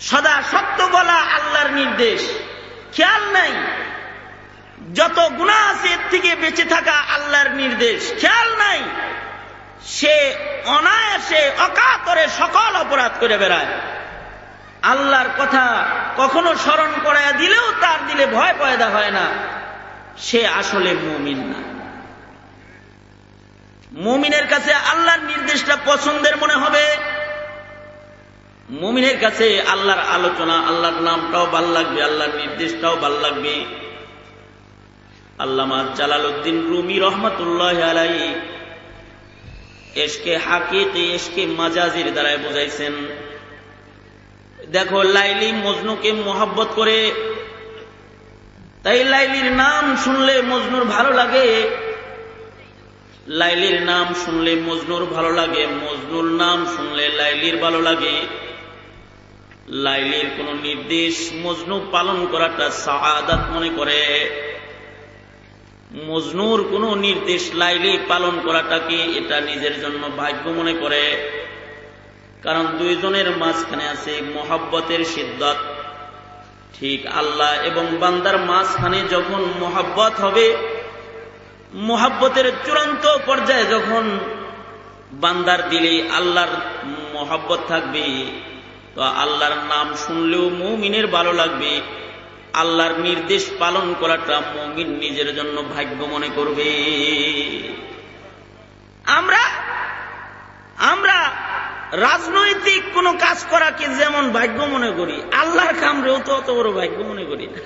সদা সত্য বলা আল্লাহর নির্দেশ, খেয়াল নাই। যত গুণা আছে এর থেকে বেঁচে থাকা আল্লাহর নির্দেশ, খেয়াল নাই। সে অনায়াসে, অকাতরে সকল অপরাধ করে বেড়ায়। আল্লাহর কথা কখনো স্মরণ করায় দিলেও তার দিলে ভয় পয়দা হয় না। সে আসলে মুমিন না। মুমিনের কাছে আল্লাহর নির্দেশটা পছন্দের মনে হবে। মুমিনের কাছে আল্লাহর আলোচনা, আল্লাহর নামটাও ভালো লাগবে, আল্লাহর নির্দেশটাও ভালো লাগবে। আল্লামা জালালউদ্দিন রুমি রহমতুল্লাহ আলাই এসকে হাকিকি, এসকে মাজাজির দ্বারায় বুঝাইছেন, দেখো লাইলি মজনুকে মোহাব্বত করে তাই লাইলির নাম শুনলে মজনুর ভালো লাগে। লাইলির নাম শুনলে মজনুর ভালো লাগে, মজনুর নাম শুনলে লাইলির ভালো লাগে। লাইলির কোন নির্দেশ মজনু পালন করাটা সাহাদাত মনে করে। মজনুর কোন নির্দেশ লাইলি পালন করাটাকে এটা নিজের জন্য ভাগ্য মনে করে। কারণ দুইজনের মাঝখানে আছে মোহাব্বতের সিদ্ধাত ঠিক আল্লাহ এবং বান্দার মাঝখানে যখন মোহাব্বত হবে, মোহাব্বতের চূড়ান্ত পর্যায়ে যখন বান্দার দিলে আল্লাহর মোহাব্বত থাকবে, তো আল্লাহর নাম শুনলেও মৌমিনের ভালো লাগবে। আল্লাহর নির্দেশ পালন করাটা মৌমিন নিজের জন্য ভাগ্য মনে করবে। আমরা রাজনৈতিক কোন কাজ করাকে যেমন ভাগ্য মনে করি, আল্লাহর কামরেও তো অত বড় ভাগ্য মনে করি না।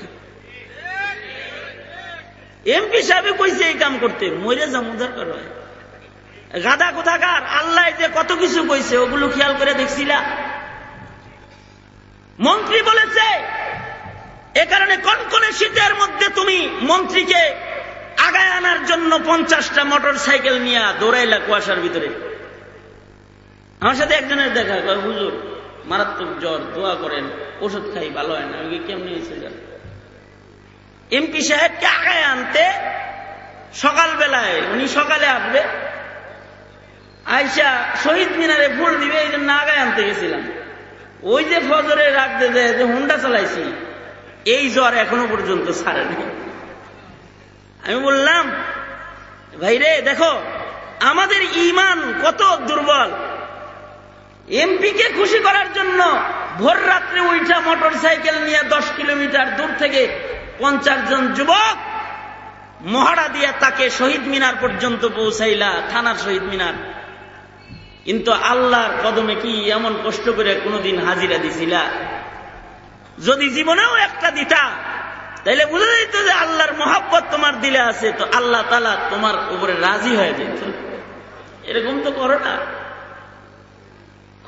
এমপি সাহেবে কইছে এই কাম করতে, মরে যাব দরকার হয় গাদা কোথাকার, আল্লাহ যে কত কিছু কইছে, ওগুলো খেয়াল করে দেখছিলা মন্ত্রী বলেছে, এ কারণে কনকনে শীতের মধ্যে তুমি মন্ত্রীকে আগায় আনার জন্য পঞ্চাশটা মোটর সাইকেল নিয়ে দৌড়াইলা কুয়াশার ভিতরে। আমার সাথে একজনের দেখা কয়, হুজুর, মারাত্মক জ্বর, দোয়া করেন, ওষুধ খাই, ভালো হয় না। কেমনি এমপি সাহেবকে আগায় আনতে সকালবেলায়, উনি সকালে আসবে, আইসা শহীদ মিনারে ফুল দিবে, এই জন্য আগায় আনতে গেছিলাম। ওই যে ফজরে রাখতে দেয় যে হুন্ডা চালাইছি, এই জ্বর এখনও পর্যন্ত ছাড়েনি। আমি বললাম, ভাইরে, দেখো, আমাদের ইমান কত দুর্বল এমপিকে খুশি করার জন্য ভোর রাত্রে উইঠা মোটর সাইকেল নিয়ে দশ কিলোমিটার দূর থেকে পঞ্চাশ জন যুবক মহাড়া দিয়ে তাকে শহীদ মিনার পর্যন্ত পৌঁছাইলা থানার শহীদ মিনার। কিন্তু আল্লাহর কদমে কি এমন কষ্ট করে কোনোদিন হাজিরা দিছিলা? যদি জীবনেও একটা দিতা, তাইলে বুঝে যেত যে আল্লাহর মহাব্বত তোমার দিলে আছে, তো আল্লাহ তালা তোমার উপরে রাজি হয়ে যেত। এরকম তো করো না।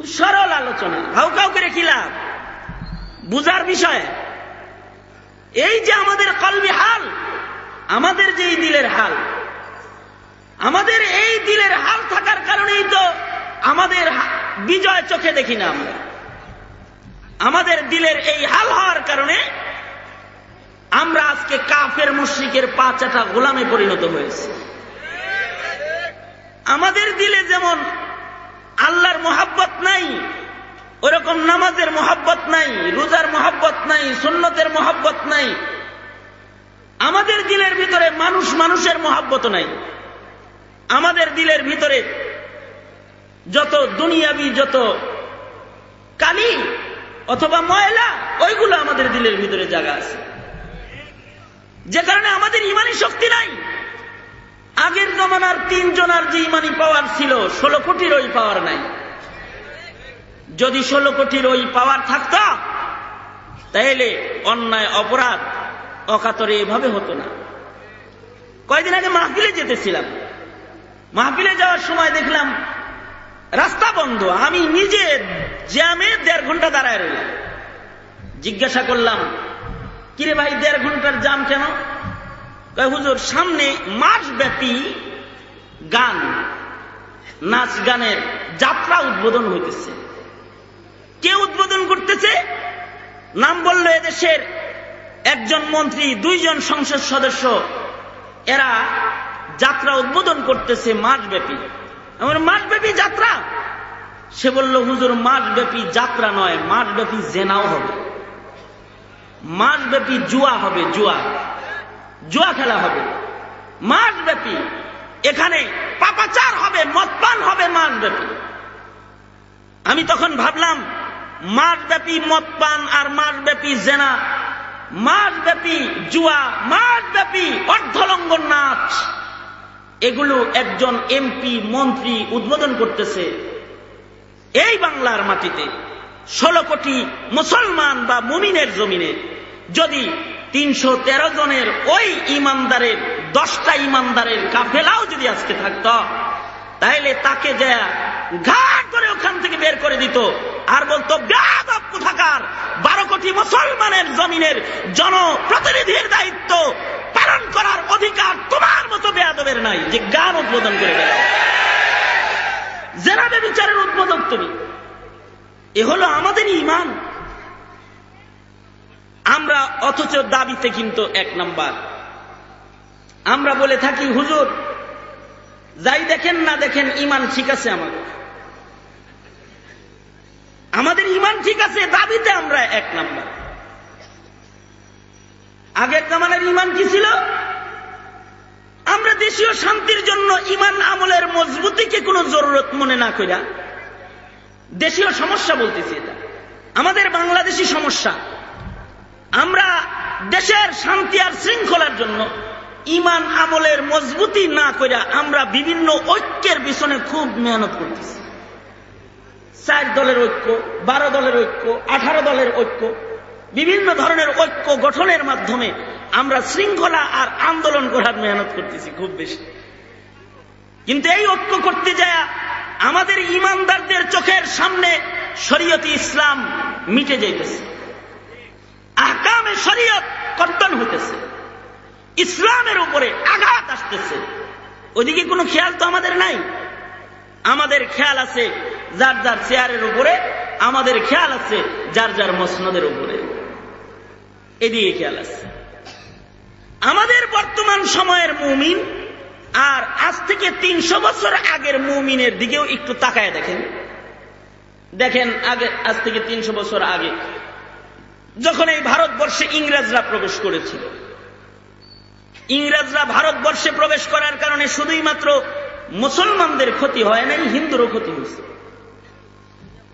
খুব সরল আলোচনা। হাউ কাউ করে খিলাম বুঝার বিষয়, এই যে আমাদের কলবি হাল, আমাদের যে এই দিলের হাল, আমাদের এই দিলের হাল থাকার কারণেই তো আমাদের বিজয় চোখে দেখি না আমরা। আমাদের দিলের এই হাল হওয়ার কারণে আমরা আজকে কাফের মুশ্রিকের পাঁচাটা গোলামে পরিণত হয়েছে। আমাদের দিলে যেমন আল্লাহর মোহাব্বত নাই, ওরকম নামাজের মোহাব্বত নাই, রোজার মোহাব্বত নাই, সুন্নতের মোহাব্বত নাই। আমাদের দিলের ভিতরে মানুষ মানুষের মোহাব্বত নাই। আমাদের দিলের ভিতরে যত দুনিয়াবি, যত কালি অথবা ময়লা, ওইগুলো আমাদের দিলের ভিতরে জায়গা আছে। যে কারণে আমাদের ইমানি শক্তি নাই। আগের জমানার তিনজনার যে ইমানি পাওয়ার ছিল, ষোলো কোটির ওই পাওয়ার নাই। যদি ষোলো কোটির ওই পাওয়ার থাকত তাহলে অন্যায়, অপরাধ অকাতরে এভাবে হতো না। কয়দিন আগে মাহফিলে যেতেছিলাম। মাহফিলে যাওয়ার সময় দেখলাম, রাস্তা বন্ধ। আমি নিজে জ্যামে দেড় ঘণ্টা দাঁড়ায় রইলাম। জিজ্ঞাসা করলাম, কিরে ভাই, দেড় ঘণ্টার জাম কেন? হুজুর, সামনে মাস ব্যাপী গান, নাচ গানের যাত্রা উদ্বোধন হইতেছে। কে উদ্বোধন করতেছে? নাম বলল এদেশের একজন মন্ত্রী, দুইজন সংসদ সদস্য। এরা যাত্রা উদ্বোধন করতেছে মাসব্যাপী। আমার মাসব্যাপী যাত্রা? সে বলল, হুজুর, মাসব্যাপী যাত্রা নয়, মাসব্যাপী জেনাও হবে। মাসব্যাপী জুয়া হবে, জুয়া। জুয়া খেলা হবে। মাসব্যাপী। এখানে পাপাচার হবে মদপান হবে মাসব্যাপী। আমি তখন ভাবলাম, মাসব্যাপী মদপান আর মাসব্যাপী জেনা, মাসব্যাপী জুয়া, মাসব্যাপী অর্ধলঙ্গন নাচ। এগুলো একজন এমপি, মন্ত্রী উদ্বোধন করতেছে এই বাংলার মাটিতে। ষোলো কোটি মুসলমান বা মুমিনের জমিনে যদি তিনশো তেরো জনের ওই ইমানদারের, দশটা ইমানদারের কাফেলাও যদি আজকে থাকত, তাহলে তাকে যে ঘাট করে ওখান থেকে বের করে দিত। আর বলতো বেয়াদব কোথাকার? বারো কোটি মুসলমানের জমিনের জনপ্রতিনিধির দায়িত্ব পালন করার অধিকার তোমার মতো বেয়াদবের নাই। যে গান উদ্বোধন করে দেয় জেনাবে বিচারের উদ্বোধক তুমি। এ হলো আমাদের ইমান। আমরা অথচ দাবিতে কিন্তু এক নাম্বার। আমরা বলে থাকি, হুজুর, যাই দেখেন না দেখেন, ইমান ঠিক আছে আমার আমাদের ইমান ঠিক আছে, দাবিতে আমরা এক নাম্বার। আগের জামানের ইমান কি ছিল? আমরা দেশীয় শান্তির জন্য ইমান আমলের মজবুতিকে কোনো জরুরত মনে না করিয়া দেশীয় সমস্যা বলতেছি এটা। আমাদের বাংলাদেশি সমস্যা। আমরা দেশের শান্তি আর শৃঙ্খলার জন্য ইমান আমলের মজবুতি না করে আমরা বিভিন্ন ঐক্যের পিছনে খুব মেহনত করতেছি। চার দলের ঐক্য, বারো দলের ঐক্য, আঠারো দলের ঐক্য, বিভিন্ন ধরনের ঐক্য গঠনের মাধ্যমে আমরা শৃঙ্খলা আর আন্দোলন করার মেহনত করতেছি খুব বেশি। কিন্তু এই ঐক্য করতে যায় আমাদের ইমানদারদের চোখের সামনে শরীয়তি ইসলাম মিটে যাইতেছে। আহকামে শরীয়ত কর্তন হইতেছে। ইসলামের উপরে আঘাত আসতেছে। ওদিকে কোনো খেয়াল তো আমাদের নাই? আমাদের খেয়াল আছে যার যার চেয়ারের উপরে, আমাদের খেয়াল আছে যার যার মসনদের উপরে। এদিকে খেয়াল আছে। আমাদের বর্তমান সময়ের মুমিন, আর আজ থেকে তিনশো বছর আগের মুমিনের দিকেও একটু তাকায় দেখেন। দেখেন আগে, আজ থেকে তিনশো বছর আগে যখন এই ভারতবর্ষে ইংরেজরা প্রবেশ করেছিল, ইংরেজরা ভারতবর্ষে প্রবেশ করার কারণে শুধুই মাত্র মুসলমানদের ক্ষতি হয় নাই, হিন্দুরও ক্ষতি হয়েছে।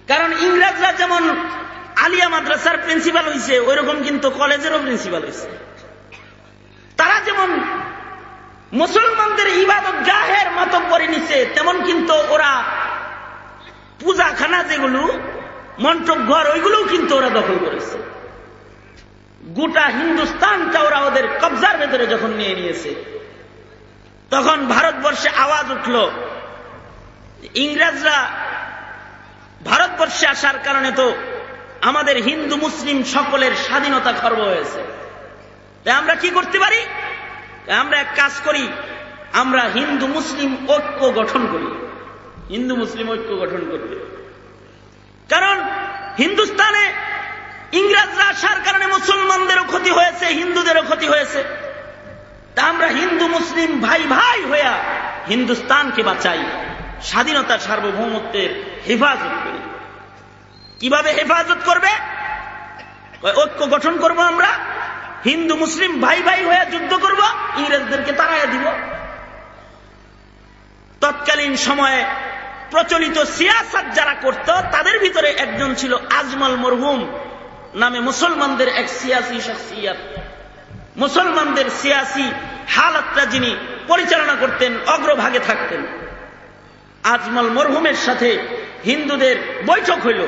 কারণ ইংরেজরা যেমন আলিয়া মাদ্রাসার প্রিন্সিপাল হয়েছে ওইরকম কিন্তু কলেজেরও প্রিন্সিপাল হয়েছে তারা যেমন মুসলমানদের ইবাদত গাহের মতো করে নিছে, তেমন কিন্তু ওরা পূজাখানা যেগুলো, মন্টপ ঘর, ওইগুলোও কিন্তু ওরা দখল করেছে। গোটা হিন্দুস্তানটা ওরা ওদের কবজার ভেতরে যখন নিয়ে নিয়েছে। তখন ভারতবর্ষে আওয়াজ উঠল। ইংরেজরা ভারতবর্ষে আসার কারণে তো আমাদের হিন্দু মুসলিম সকলের স্বাধীনতা খর্ব হয়েছে। তাই আমরা কি করতে পারি? আমরা এক কাজ করি, আমরা হিন্দু মুসলিম ঐক্য গঠন করি। হিন্দু মুসলিম ঐক্য গঠন করবে কারণ হিন্দুস্তানে ইংরেজরা আসার কারণে মুসলমানদেরও ক্ষতি হয়েছে, হিন্দুদেরও ক্ষতি হয়েছে। তা আমরা হিন্দু, মুসলিম ভাই ভাই হইয়া হিন্দুস্তানকে বাঁচাই স্বাধীনতা সার্বভৌমত্বের হেফাজত করি। কীভাবে হেফাজত করবে? ঐক্য গঠন করব আমরা, হিন্দু, মুসলিম ভাই ভাই হয়ে যুদ্ধ করব, ইংরেজদেরকে তাড়াইয়া দিব। তৎকালীন সময়ে প্রচলিত সিয়াসাত যারা করত, তাদের ভিতরে একজন ছিল আজমল মরহুম। নামে মুসলমানদের এক সিয়াসি শখসিয়াত। মুসলমানদের সিয়াসি হালাতটা যিনি পরিচালনা করতেন, অগ্রভাগে থাকতেন। আজমল মরহুমের সাথে হিন্দুদের বৈঠক হইল।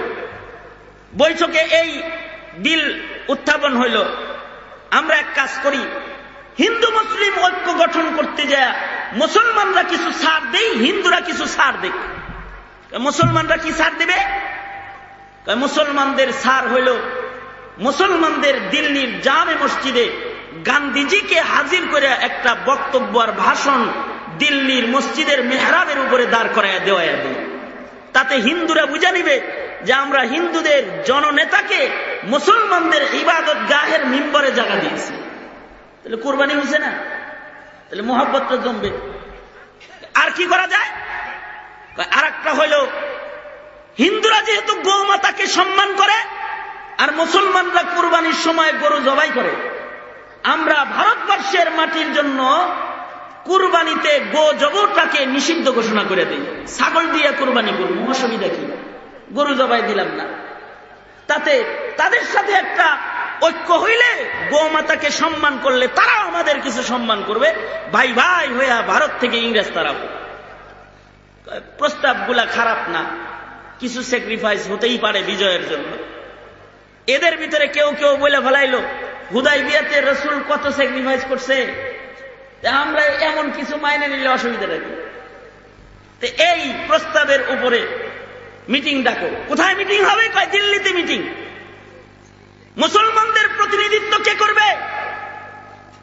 বৈঠকে এই বিল উত্থাপন হইল। আমরা এক কাজ করি, হিন্দু মুসলিম ঐক্য গঠন করতে যায়, মুসলমানরা কিছু সার দেই, হিন্দুরা কিছু সার দেখ মুসলমানরা কি সার দেবে? মুসলমানদের সার হইল মুসলমানদের দিল্লির জামে মসজিদে গান্ধীজিকে হাজির করে একটা বক্তব্য আর ভাষণ দিল্লির মসজিদের মেহরাবের উপরে দাঁড় করাইয়া দেওয়া দিই তাতে হিন্দুরা বুঝে নিবে যে আমরা হিন্দুদের জননেতাকে মুসলমানদের ইবাদত গাহের মিম্বরে জায়গা দিয়েছি। তাহলে কোরবানি হয়েছে না? তাহলে মোহাব্বতটা জমবে। আর কি করা যায়? আর একটা হইল, হিন্দুরা যেহেতু গৌমাতাকে সম্মান করে আর মুসলমানরা কোরবানির সময় গরু জবাই করে। আমরা ভারতবর্ষের মাটির জন্য কুরবানিতে গো জবরটাকে নিষিদ্ধ ঘোষণা করে দিই। ছাগল দিয়ে কুরবানি করব, অসুবিধা কি? গরু জবাই দিলাম না। তাতে তাদের সাথে একটা ঐক্য হইলে গোমাতাকে সম্মান করলে তারাও আমাদের কিছু সম্মান করবে। ভাই ভাই হইয়া ভারত থেকে ইংরেজ তারা প্রস্তাবগুলা খারাপ না। কিছু স্যাক্রিফাইস হতেই পারে বিজয়ের জন্য। এদের ভিতরে কেউ কেউ বলে ফেলাইল, হুদাই বিয়াতে রসুল কত স্যাক্রিফাইস করছে? আমরা এমন কিছু মাইনে নিলে অসুবিধা রাখি এই প্রস্তাবের উপরে মিটিং ডাকো। কোথায় মিটিং হবে? কয়, দিল্লিতে মিটিং। মুসলমানদের প্রতিনিধিত্ব কে করবে?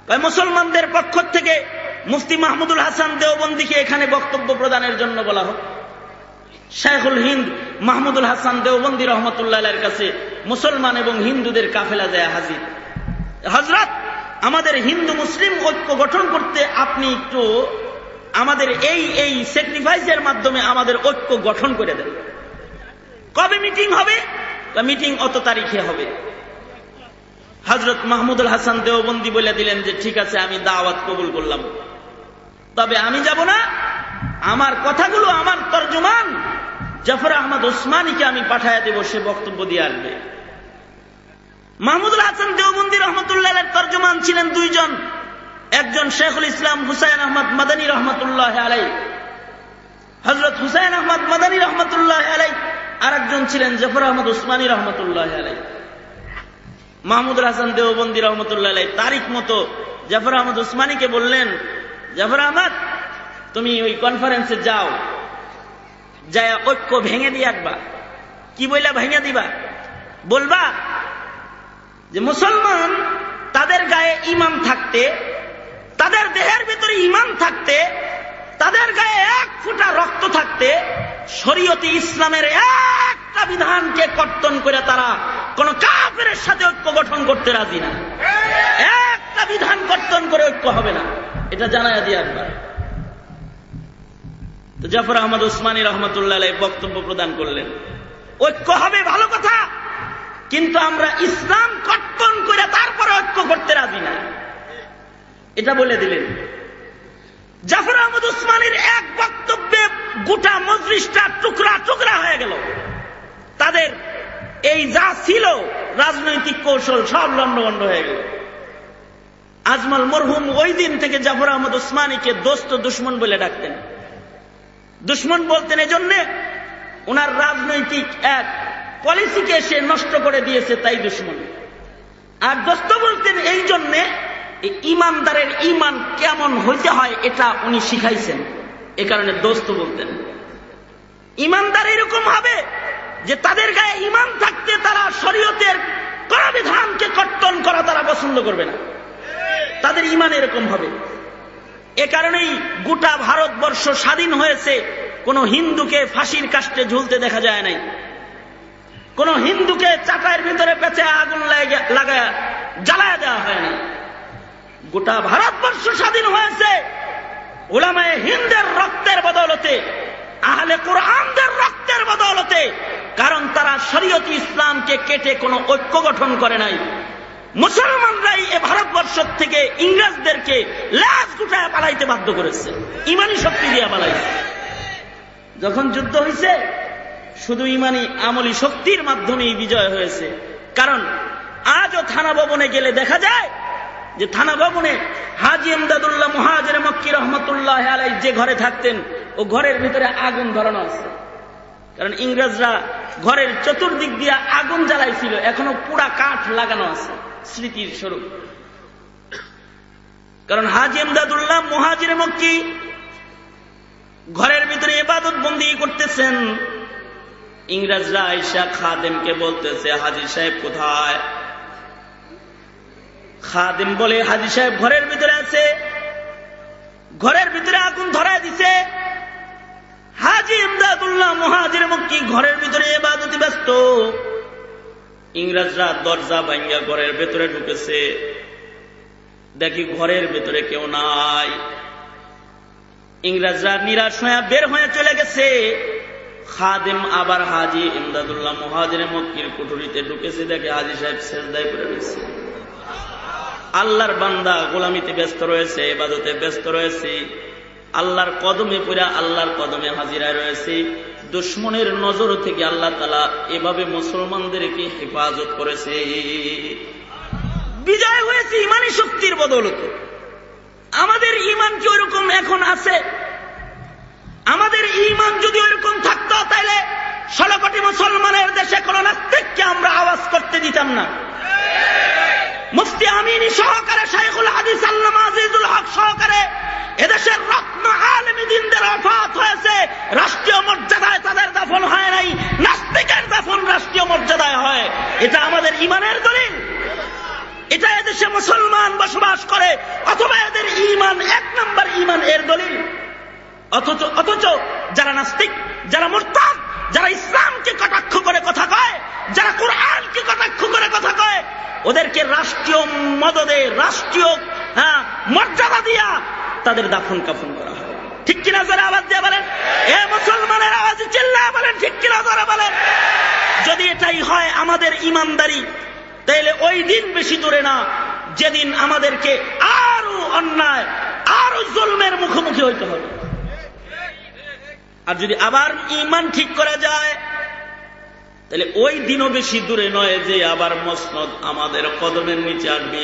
কয়, মুসলমানদের পক্ষ থেকে মুফতি মাহমুদুল হাসান দেওবন্দিকে এখানে বক্তব্য প্রদানের জন্য বলা হোক। শেখুল হিন্দ মাহমুদুল হাসান দেওবন্দি রহমতুল্লাহ কাছে মুসলমান এবং হিন্দুদের কাফেলা দেয়া হাজির। হজরত আমাদের হিন্দু মুসলিম ঐক্য গঠন করতে আপনি একটু আমাদের এই এই স্যাক্রিফাইসের মাধ্যমে আমাদের ঐক্য গঠন করে দেন। কবে মিটিং হবে? মিটিং অত তারিখে হবে। হজরত মাহমুদুল হাসান দেওবন্দি বলে দিলেন যে, ঠিক আছে, আমি দাওয়াত কবুল করলাম। তবে আমি যাব না আমার কথাগুলো, আমার তর্জমান জাফর আহমদ ওসমানীকে আমি পাঠাইয়া দেব, সে বক্তব্য দিয়ে আসবে। মাহমুদুল হাসান দেওবন্দি রহমতুল্লাহ তর্জমান ছিলেন দুইজন। একজন শেখুল ইসলাম হুসাইন আহমদ মাদানী রহমতুল্লাহ আলাই হজরত হুসাইন আহমদ মাদানী রহমতুল্লাহ আলাই আর একজন ছিলেন জফর আহমদ উসমানী রহমতুল্লাহ আলাই। মাহমুদুল হাসান দেওবন্দি রহমতুল্লাহ আলাই, তারিখ মতো জাফর আহমদ উসমানীকে বললেন, জাফর আহমদ তুমি ওই কনফারেন্সে যাও। যায় ঐক্য ভেঙে দিয়ে আসবা কি বইলা ভেঙে দিবা? বলবা যে মুসলমান তাদের গায়ে ইমান থাকতে তাদের দেহের ভিতরে ইমান থাকতে তাদের গায়ে এক ফুটা রক্ত থাকতে শরীয়তি ইসলামের একটা বিধানকে কর্তন করে তারা কোন কাপের সাথে ঐক্য গঠন করতে রাজি না। একটা বিধান কর্তন করে ঐক্য হবে না। এটা জানায় দিয়ে একবার তো জাফর আহমদ উসমানী রহমতুল্লাহ বক্তব্য প্রদান করলেন। ঐক্য হবে ভালো কথা, কিন্তু আমরা ইসলাম কর্তন করে তারপরে ঐক্য করতে রাজি না। এটা বলে দিলেন। জাফর আহমদ উসমানের এক বক্তব্যে গোটা মজলিসটা টুকরা টুকরা হয়ে গেল। তাদের এই যা ছিল রাজনৈতিক কৌশল সব লন্ডভন্ড হয়ে গেল। আজমল মরহুম ওই দিন থেকে জাফর আহমদ উসমানীকে দোস্ত দুশ্মন বলে ডাকতেন। দুশ্মন বলতেন এজন্য ওনার রাজনৈতিক এক পলিসিকে সে নষ্ট করে দিয়েছে তাই দুশ্মন। আর দোস্ত বলতেন এই জন্যে ইমানদারের ইমান কেমন হইতে হয় এটা উনি শিখাইছেন। এ কারণে দোস্ত বলতেন, ইমানদার এরকম হবে যে তাদের গায়ে ইমান থাকতে তারা শরীয়তের কোন বিধানকে কর্তন করা তারা পছন্দ করবে না। তাদের ইমান এরকম হবে। এ কারণেই গোটা ভারতবর্ষ স্বাধীন হয়েছে। কোন হিন্দুকে ফাঁসির কাষ্টে ঝুলতে দেখা যায় নাই। কোন হিন্দুকে চাকায়ের ভিতরে পেঁচে আগুন লাগায় জ্বালায় দেওয়া হয়নি গোটা ভারতবর্ষ স্বাধীন হয়েছে। ওলামায় হিন্দের রক্তের বদলতে, আহলে কোরআনদের রক্তের বদলতে, কারণ তারা শরীয়তি ইসলামকে কেটে কোনো ঐক্য গঠন করে নাই। মুসলমানরাই এ ভারতবর্ষ থেকে ইংরেজদেরকে লাশ গুটায় পালাইতে বাধ্য করেছে। ইমানি শক্তি দিয়ে পালাইছে। যখন যুদ্ধ হয়েছে শুধু ইমানি আমলি শক্তির মাধ্যমেই বিজয় হয়েছে। কারণ আজও থানা ভবনে গেলে দেখা যায় যে থানা ভবনে হাজি এমদাদুল্লাহ মহাজের মক্কি রহমতুল্লাহ আলাই যে ঘরে থাকতেন, ও ঘরের ভিতরে আগুন ধরানো আছে। কারণ ইংরেজরা ঘরের চতুর্দিক দিয়ে আগুন জ্বালাইছিল, এখনও পুরা কাঠ লাগানো আছে। স্মৃতির স্বরূপ কারণ হাজি এমদাদুল্লাহ মহাজির মক্কি ঘরের ভিতরে এবাদত বন্দি করতেছেন। ইংরেজরা আইসা খাদেমকে বলতেছে, হাজি সাহেব কোথায়? খাদেম বলে, হাজি সাহেব ঘরের ভিতরে আছে। ঘরের ভিতরে আগুন ধরায় দিছে। হাজি ইমদাদুল্লাহ মহাজির মুক্তি ঘরের ভিতরে এবাদতি ব্যস্ত। ইংরেজরা দরজা ভাঙ্গা ঘরের ভেতরে ঢুকেছে। দেখি ঘরের ভেতরে কেউ নাই। ইংরেজরা নিরাশ হয়ে বের হয়ে চলে গেছে। খাদেম আবার হাজি ইমদাদুল্লাহ মহাজির মক্কির কুঠুরিতে ঢুকেছে। দেখে হাজি সাহেব সেজদায় করে রয়েছে। আল্লাহর বান্দা গোলামিতে ব্যস্ত রয়েছে এবাদতে ব্যস্ত রয়েছে। আল্লাহর কদমে পুরা আল্লাহর কদমে হাজিরায় রয়েছে। দুশ্মনের নজর থেকে আল্লাহ তালা এভাবে মুসলমানদেরকে হেফাজত করেছে। বিজয় হয়েছে ইমানি শক্তির বদলতে। আমাদের ইমান কি ওরকম এখন আছে? আমাদের ইমান যদি ওইরকম থাকতো তাহলে ষোলো মুসলমানের দেশে কোন নাস্তিককে আমরা আওয়াজ করতে দিতাম না। মুফতি আমিনী সহকারে শাইখুল হাদিস আল্লামা আজিজুল হক সহকারে এদেশের রত্ন আলমী দিনদের অফাত হয়েছে। রাষ্ট্রীয় মর্যাদায় তাদের দাফন হয় নাই। নাস্তিকের দাফন রাষ্ট্রীয় মর্যাদায় হয়। এটা আমাদের ইমানের দলিল। এটা এদেশে মুসলমান বসবাস করে। অথবা এদের ইমান, এক নম্বর ইমান এর দলিল। অথচ অথচ যারা নাস্তিক, যারা মোরতাদ, যারা ইসলামকে কটাক্ষ করে কথা কয়, যারা কোরআনকে কটাক্ষ করে কথা কয়, ওদেরকে রাষ্ট্রীয় মদদে, রাষ্ট্রীয় হ্যাঁ মর্যাদা দিয়া তাদের দাফন কাফন করা হয়। ঠিক কিনা যারা আওয়াজ দিয়ে বলেন? এ মুসলমানের আওয়াজ চিল্লা বলেন, ঠিক কিনা যারা বলেন? যদি এটাই হয় আমাদের ইমানদারি, তাইলে ওই দিন বেশি দূরে না, যেদিন আমাদেরকে আরও অন্যায়, আরও জন্মের মুখোমুখি হইতে হবে। আর যদি আবার ইমান ঠিক করা যায় তাহলে ওই দিনও বেশি দূরে নয় যে আবার মসনদ আমাদের কদমের নিচে আসবে।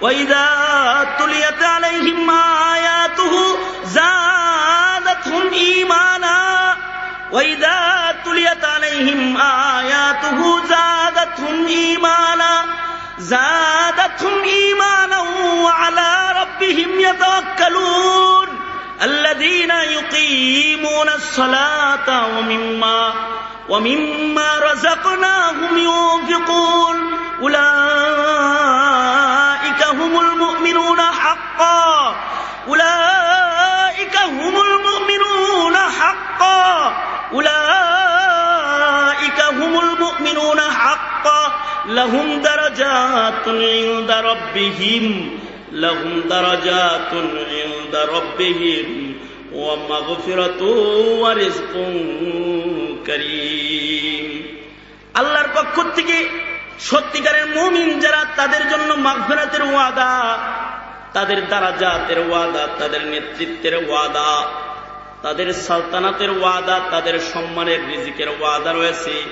وإذا تليت عليهم آياته زادتهم إيمانا. وإذا تليت عليهم آياته زادتهم إيمانا. زادتهم إيمانا وعلى ربهم يتوكلون. الذين يقيمون الصلاة ومما ومما رزقناهم ينفقون. أولئك هم المؤمنون حقا أولئك هم المؤمنون حقا أولئك هم المؤمنون حقا لهم درجات عند ربهم لهم درجات عند ربهم ومغفرة ورزق كريم আল্লাহর পক্ষ থেকে সত্যিকারের মুমিন যারা তাদের জন্য মাগফিরাতের ওয়াদা, তাদের দারাজাতের ওয়াদা, তাদের নেতৃত্বের ওয়াদা, তাদের সালতানাতের ওয়াদা, তাদের সম্মানের রিজিকের ওয়াদা রয়েছে।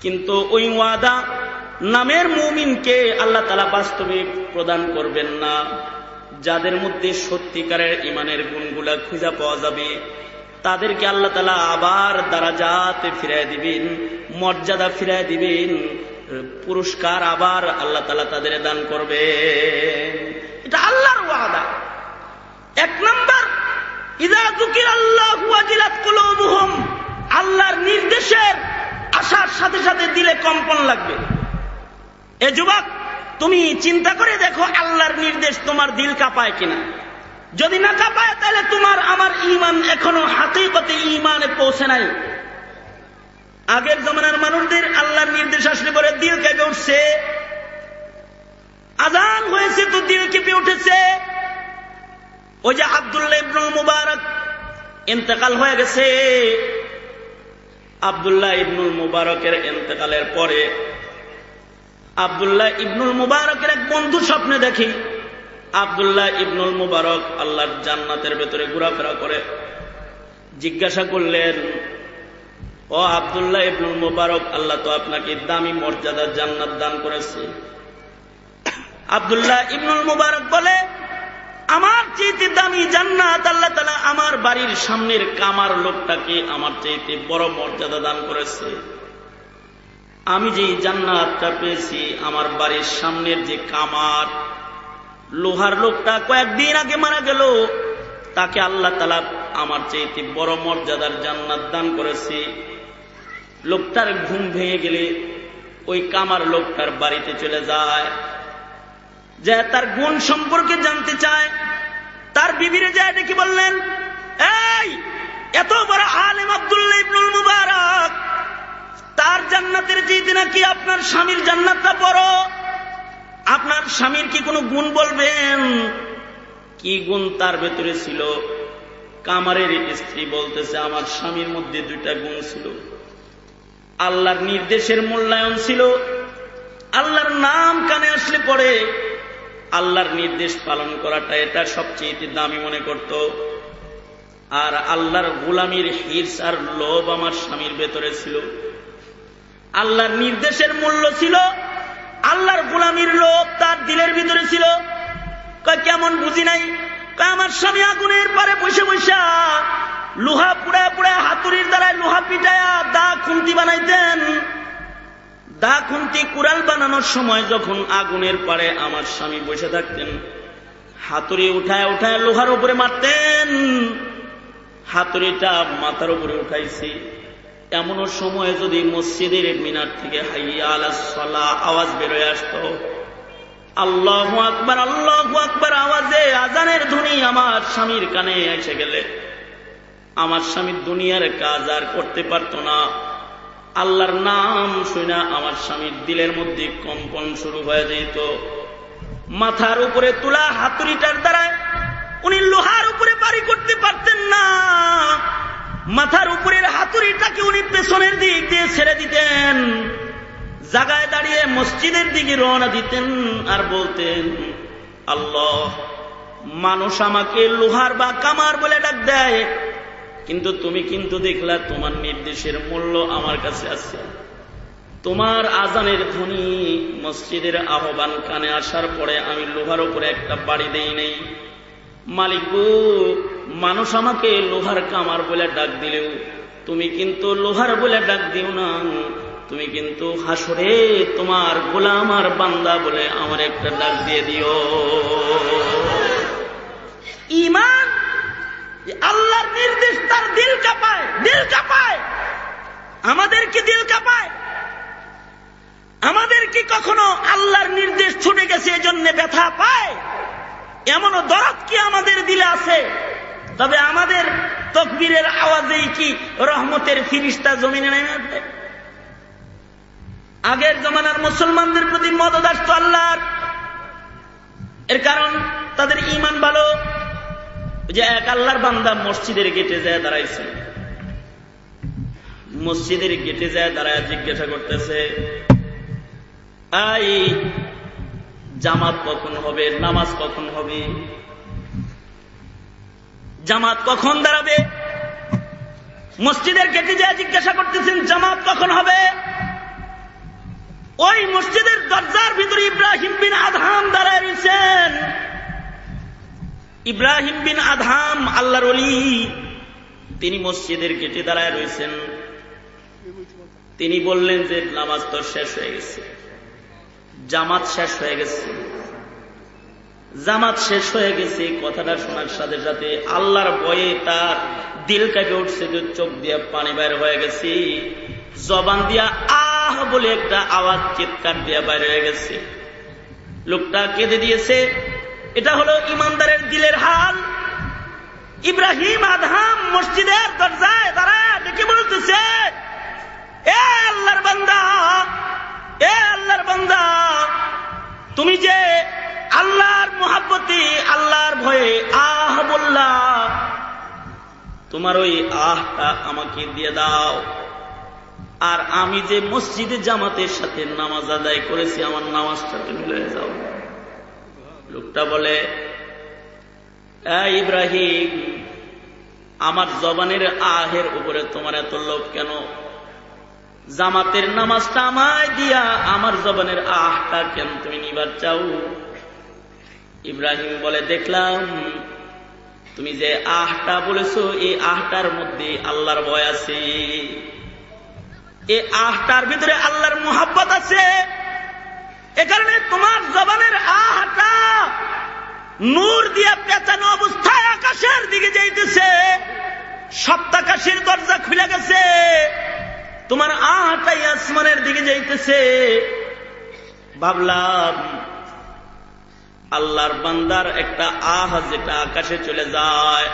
কিন্তু ওই ওয়াদা নামের মুমিনকে আল্লাহ তালা বাস্তবে প্রদান করবেন না। যাদের মধ্যে সত্যিকারের ইমানের গুণগুলা খুঁজা পাওয়া যাবে, তাদেরকে আল্লাহ তালা আবার দারাজাতে ফিরাই দিবেন, মর্যাদা ফিরাই দিবেন। পুরস্কার আবার আল্লাহ তালা তাদের দান করবে। এটা আল্লাহর ওয়াদা। এক নম্বর ইদা দুকির আল্লাহ আল্লাহর নির্দেশের আসার সাথে সাথে দিলে কম্পন লাগবে। এ যুবক, তুমি চিন্তা করে দেখো আল্লাহর নির্দেশ তোমার দিল কাঁপায় কিনা। যদি না কাঁপায়, তাহলে তোমার, আমার ইমান এখনও হাতে ইমানে পৌঁছে নাই। আগের জমানার মানুষদের আল্লাহর নির্দেশ আসলে পরে দিল কেঁপে উঠছে। আজান হয়েছে তো দিল কেঁপে উঠেছে। ওই যে আবদুল্লাহ ইবনুল মুবারক ইন্তেকাল হয়ে গেছে। আবদুল্লাহ ইবনুল মুবারকের ইন্তেকালের পরে আবদুল্লাহ ইবনুল মুবারকের এক বন্ধু স্বপ্নে দেখি। আবদুল্লাহ ইবনুল মুবারক আল্লাহর জান্নাতের ভেতরে ঘোরাফেরা করে। জিজ্ঞাসা করলেন ও আবদুল্লাহ ইবনুল মুবারক, আল্লাহ তো আপনাকে দামি মর্যাদার জান্নাত দান করেছে। আবদুল্লাহ ইবনুল মুবারক বলে, আমার চেয়েতে দামি জান্নাত আল্লাহ তালা আমার বাড়ির সামনের কামার লোকটাকে আমার চেয়েতে বড় মর্যাদা দান করেছে। আমি যে জান্নাতটা পেয়েছি, আমার বাড়ির সামনের যে কামার লোহার লোকটা কয়েকদিন আগে মারা গেল, তাকে আল্লাহ তালা আমার চেয়েতে বড় মর্যাদার জান্নাত দান করেছে। লোকটার ঘুম ভেঙে গেলে ওই কামার লোকটার বাড়িতে চলে যায়। যে তার গুণ সম্পর্কে জানতে চায়, তার বিবিরে যায় নাকি বললেন? এই, এত বড় আলেম আব্দুল্লাহ ইবনুল মুবারক, তার জান্নাতের চাইতে নাকি আপনার স্বামীর জান্নাতটা বড়? আপনার স্বামীর কি কোনো গুণ বলবেন? কি গুণ তার ভেতরে ছিল? কামারের স্ত্রী বলতেছে, আমার স্বামীর মধ্যে দুইটা গুণ ছিল। আল্লাহর নির্দেশের মূল্যায়ন ছিল। আল্লাহর নাম কানে আসলে পরে আল্লাহর নির্দেশ পালন করাটা এটা সবচেয়ে দামি মনে করত। আর আল্লাহর গোলামির হিরস আর লোভ আমার স্বামীর ভেতরে ছিল। আল্লাহর নির্দেশের মূল্য ছিল, আল্লাহর গোলামির লোভ তার দিলের ভিতরে ছিল। কেমন বুঝি নাই? আমার স্বামী আগুনের পরে বসে বসা লোহা পুড়ে পুড়ে হাতুড়ির দ্বারায় লোহা পিটায়া দা খুন্তি বানাইতেন। দা খুন্তি কুড়াল বানানোর সময় যখন আগুনের পারে আমার স্বামী বসে থাকতেন, হাতুড়ি উঠায় উঠায় লোহার উপরে মারতেন। হাতুড়িটা মাথার উপরে উঠাইছি। এমনও সময় যদি মসজিদের মিনার থেকে হাইয়া আলা আওয়াজ বেরোয় আসত। আল্লাহ আকবার আল্লাহ আকবার আওয়াজে আজানের ধ্বনি আমার স্বামীর কানে এসে গেলে। আমার স্বামী দুনিয়ার কাজ আর করতে পারত না। আল্লাহর নাম শুনে আমার স্বামীর দিলের মধ্যে কম্পন শুরু হয়ে যেত। মাথার উপরে তোলা হাতুড়িটার দ্বারায় উনি লোহার উপরে বাড়ি করতে পারতেন না। মাথার উপরের হাতুড়িটাকে উনি পেছনের দিক দিয়ে ছেড়ে দিতেন। জাগায় দাঁড়িয়ে মসজিদের দিকে রওনা দিতেন আর বলতেন, আল্লাহ, মানুষ আমাকে লোহার বা কামার বলে ডাক দেয়। কিন্তু তুমি কিন্তু দেখলা তোমার নির্দেশের মূল্য আমার কাছে আছে। তোমার আজানের ধ্বনি মসজিদের আহ্বান কানে আসার পরে আমি লোহার উপরে একটা বাড়ি দেই নেই। মালিক মানুষ আমাকে লোহার কামার বলে ডাক দিলেও তুমি কিন্তু লোহার বলে ডাক দিও না। তুমি কিন্তু হাসরে তোমার গোলাম আর বান্দা বলে আমার একটা ডাক দিয়ে দিও। ইমান আল্লাহর নির্দেশ তার দিল কাঁপায় দিল কাঁপায় আমাদের কি দিল কাঁপায় আমাদের কি কখনো আল্লাহর নির্দেশ ছুটে গেছে, এজন্য ব্যথা পায়? এমনও দরদ কি আমাদের দিলে আছে? তবে আমাদের তকবীরের আওয়াজেই কি রহমতের ফিরিস্তা জমিনে নেমে আসবে? আগের জমানার মুসলমানদের প্রতি মদত আসত আল্লাহর। এর কারণ তাদের ইমান ভালো যে এক আল্লাহর বান্দা মসজিদের গেটে যায় দাঁড়াইছে। মসজিদের গেটে যায় দাঁড়ায় জিজ্ঞাসা করতেছে, আই, জামাত কখন হবে? নামাজ কখন হবে? জামাত কখন দাঁড়াবে? মসজিদের গেটে যায় জিজ্ঞাসা করতেছেন, জামাত কখন হবে? ওই মসজিদের দরজার ভিতরে ইব্রাহিম বিন আধাম দাঁড়ায় রয়েছেন ইব্রাহিম বিন আধাম আল্লাহর তিনি মসজিদের গেটে দাঁড়ায় রয়েছেন। তিনি বললেন যে, নামাজ তো শেষ হয়ে গেছে। জামাত শেষ হয়ে গেছে। জামাত শেষ হয়ে গেছে, কথাটা শোনার সাথে সাথে আল্লাহর বয়ে তার দিল কাটে উঠছে যে, চোখ দিয়ে পানি বাইর হয়ে গেছে। জবান দিয়া আহ বলে একটা আওয়াজ, চিৎকার দিয়া বাইরে হয়ে গেছে। লোকটা কেঁদে দিয়েছে। এটা হলো ইমানদারের দিলের হাল। ইব্রাহিম আধাম মসজিদের দরজায় তারা ডেকে বলতেছে, এ আল্লাহর বান্দা, এ আল্লাহর বান্দা, তুমি যে আল্লাহর মোহাব্বতি, আল্লাহর ভয়ে আহ বললা, তোমার ওই আহটা আমাকে দিয়ে দাও। আর আমি যে মসজিদে জামাতের সাথে নামাজ আদায় করেছি, আমার নামাজটা তুমি লয়ে যাও। লোকটা বলে ইব্রাহিম, আমার জবানের আহের উপরে তোমার এত লোক কেন? জামাতের নামাজটা আমায় দিয়া আমার জবানের আহটা কেন তুমি নিবার চাও? ইব্রাহিম বলে, দেখলাম তুমি যে আহটা বলেছ, এই আহটার মধ্যে আল্লাহর ভয় আছে। এই আহটার ভিতরে আল্লাহর মোহাব্বত আছে। এ কারণে তোমার জবানের আহটা নূর দিয়া পেঁচানো অবস্থায় আকাশের দিকে যাইতেছে। সপ্তাকাশের দরজা খুলে গেছে। তোমার আহটাই আসমানের দিকে যাইতেছে। ভাবলাম, আল্লাহর বান্দার একটা আহ যেটা আকাশে চলে যায়।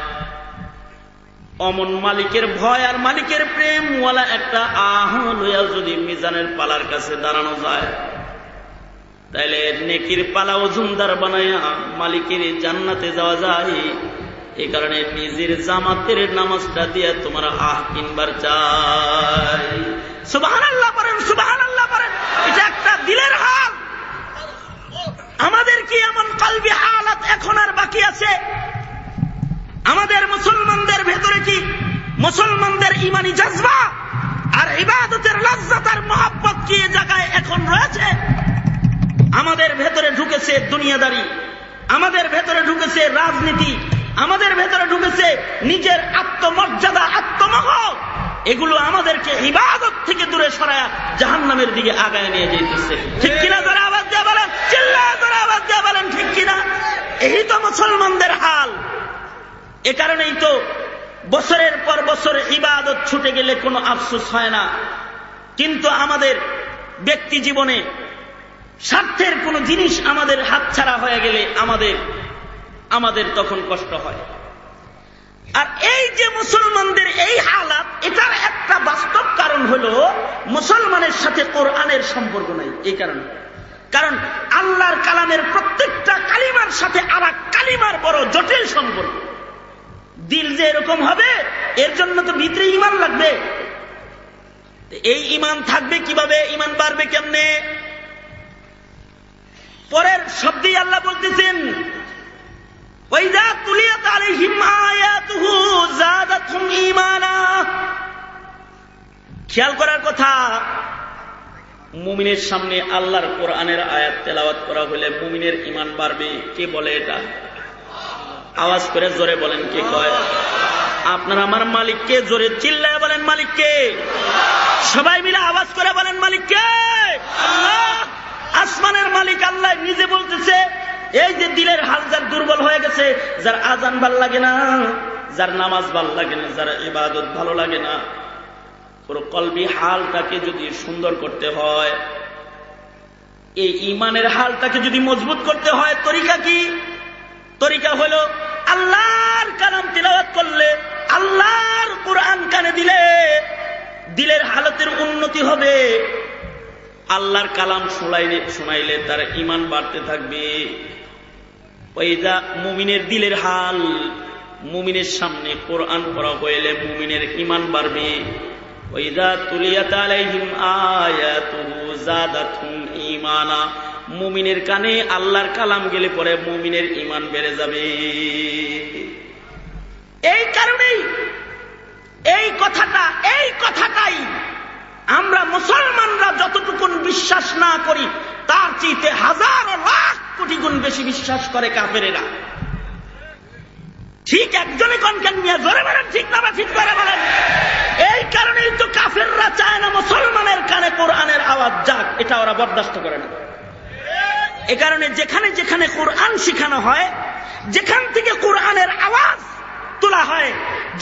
অমন মালিকের ভয় আর মালিকের প্রেম ওয়ালা একটা আহ লইয়া যদি মিজানের পালার কাছে দাঁড়ানো যায়। তাইলে নেকির পালা ওজুমদার বানাইয়া মালিকের জান্নাতে যাওয়া যায়। এই কারণে নিজের জামাতের নামাজটা দিয়ে তোমার আহ কিনবার চাই। সুবাহান আল্লাহ পারেন সুবাহান আল্লাহ পারেন এটা একটা দিলের হাল। আমাদের কি এমন কলবি হালাত এখন আর বাকি আছে? আমাদের মুসলমানদের ভেতরে কি মুসলমানদের ইমানি জজবা আর ইবাদতের লজ্জাত আর মহাব্বত কি জায়গায় এখন রয়েছে? আমাদের ভেতরে ঢুকেছে দুনিয়াদারি, আমাদের ভেতরে ঢুকেছে রাজনীতি, আমাদের ভেতরে ঢুকেছে নিজের আত্মমর্যাদা আত্মমহ এগুলো আমাদেরকে ইবাদত থেকে দূরে সরায়া জাহান নামের দিকে আগায় নিয়ে যেতেছে ঠিক কিনা ধরে আওয়াজ দেওয়া বলেন? চিল্লা ধরে আওয়াজ দেওয়া বলেন, ঠিক কিনা? এই তো মুসলমানদের হাল। এ কারণেই তো বছরের পর বছর ইবাদত ছুটে গেলে কোনো আফসোস হয় না। কিন্তু আমাদের ব্যক্তি জীবনে স্বার্থের কোনো জিনিস আমাদের হাতছাড়া হয়ে গেলে আমাদের আমাদের তখন কষ্ট হয়। আর এই যে মুসলমানদের এই হালাত, এটার একটা বাস্তব কারণ হল মুসলমানের সাথে কোরআনের সম্পর্ক নাই, এই কারণে। কারণ আল্লাহর কালামের প্রত্যেকটা কালিমার সাথে আর কালিমার বড় জটিল সম্পর্ক। দিল যে এরকম হবে, এর জন্য তো ভিতরে ইমান লাগবে। এই ইমান থাকবে কীভাবে? ইমান বাড়বে কেমনে? পরের শব্দেই আল্লাহ বলতেছেন وإذا تليت عليهم آياته زادتهم إيمانا খেয়াল করার কথা মুমিনের সামনে আল্লাহর কোরআনের আয়াত তেলাওয়াত করা হলে মুমিনের ইমান বাড়বে কে বলে এটা আওয়াজ করে জোরে বলেন কে কয় আপনার আমার মালিককে জোরে চিল্লায় বলেন মালিককে সবাই মিলে আওয়াজ করে বলেন মালিককে আল্লাহ আসমানের মালিক আল্লাহ নিজে বলতেছে, এই যে দিলের হাল যার দুর্বল হয়ে গেছে, যার আজান ভালো লাগে না, যার নামাজ ভালো লাগে না, যার ইবাদত ভালো লাগে না পুরো কলবি হালটাকে যদি সুন্দর করতে হয়, এই ইমানের হালটাকে যদি মজবুত করতে হয়, তরিকা কি? তরিকা হল আল্লাহর কালাম তিলাওয়াত করলে, আল্লাহর কোরআন কানে দিলে দিলের হালতের উন্নতি হবে। আল্লাহর কালাম শোনাইলে শোনাইলে তার ইমান বাড়তে থাকবে। ওইদা মুমিনের দিলের হাল, মুমিনের সামনে কোরআন পড়া হইলে মুমিনের ইমান বাড়বে। ওইদা তুলিয়াত আলাইহিম আয়াতুহু জাদাতুহুম ঈমানা, মুমিনের কানে আল্লাহর কালাম গেলে পরে মুমিনের ইমান বেড়ে যাবে। এই কারণেই এই কথাটা এই কথাটাই আমরা মুসলমানরা যতটুকুন বিশ্বাস না করি, তার চেয়ে হাজার লাখ কোটি গুণ বেশি বিশ্বাস করে কাফেরেরা। ঠিক একজনে কনকেন নিয়ে জোরে বলেন, ঠিক না ঠিক করে বলেন? এই কারণেই তো কাফেররা চায় না মুসলমানের কানে কোরআনের আওয়াজ যাক, এটা ওরা বরদাস্ত করে না। এ কারণে যেখানে যেখানে কোরআন শিখানো হয়, যেখান থেকে কোরআনের আওয়াজ তোলা হয়,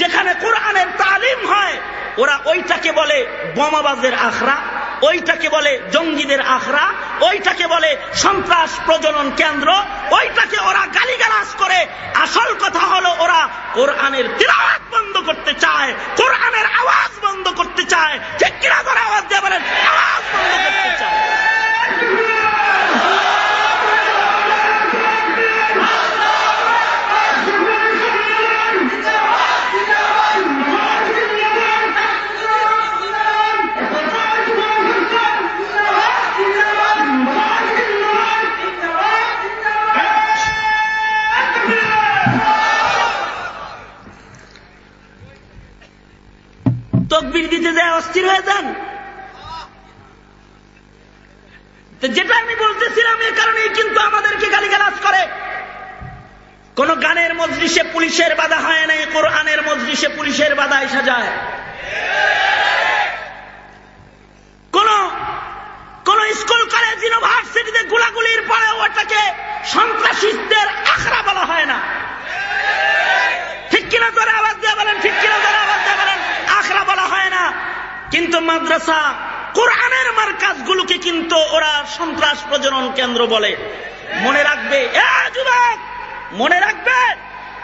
যেখানে কোরআনের তালিম হয়, ওরা ওইটাকে বলে বোমাবাজের আখড়া, ওইটাকে বলে জঙ্গিদের আখড়া, ওইটাকে বলে সন্ত্রাস প্রজনন কেন্দ্র, ওইটাকে ওরা গালিগালাজ করে। আসল কথা হলো ওরা কোরআনের তিরাওয়াত বন্ধ করতে চায়, কোরআনের আওয়াজ বন্ধ করতে চায়। ঠিক কিনা করে আওয়াজ দিয়ে আওয়াজ বন্ধ করতে চায়। তকবির দিতে যায়, অস্থির হয়ে যান। যেটা আমি বলতেছিলাম এ কারণেই কিন্তু আমাদেরকে গালিগালাজ করে। কোন গানের মজলিসে পুলিশের বাধা হয় নাই কোরআনের মজলিসে পুলিশের বাধা এসা যায়। কোন কোন স্কুল, কলেজ, ইউনিভার্সিটিতে গুলাগুলির পরে ওটাকে সন্ত্রাসীদের আখড়া বলা হয় না। ঠিক কিনা ধরে আওয়াজ দিয়ে বলেন, ঠিক কিনা ধরে আওয়াজ দিয়ে বলেন। আখড়া বলা হয় না। কিন্তু মাদ্রাসা কোরআনের মার্কাজ গুলোকে কিন্তু ওরা সন্ত্রাস প্রজনন কেন্দ্র বলে। মনে রাখবে মনে রাখবে,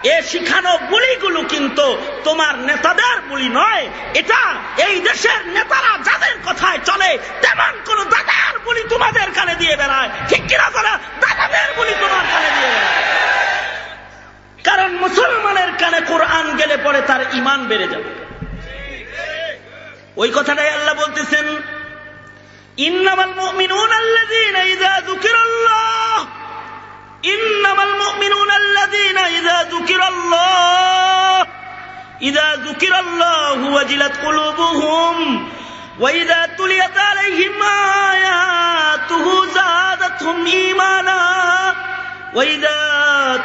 এ শিখানো বলিগুলো কিন্তু তোমার নেতাদের বলি নয়। এটা এই দেশের নেতারা যাদের কথায় চলে, তেমন কোন দাদার বলি তোমাদের কানে দিয়ে বেড়ায়। ঠিক কিনা করে দাদাদের বলি তোমার কানে দিয়ে বেড়ায়। কারণ মুসলমানের কানে কোরআন গেলে পরে তার ইমান বেড়ে যাবে। ওই কথাটাই আল্লাহ বলতেছেন ইন্নামাল মুমিনুন আল্লাযীনা ইযা যুকিরাল্লাহ ইন্নামাল মুমিনুন আল্লাযীনা ইযা যুকিরাল্লাহ ইযা যুকিরাল্লাহু ওয়াজিলাত কুলুবুহুম وإذا تليت عليهم آياته زادتهم إيمانا وإذا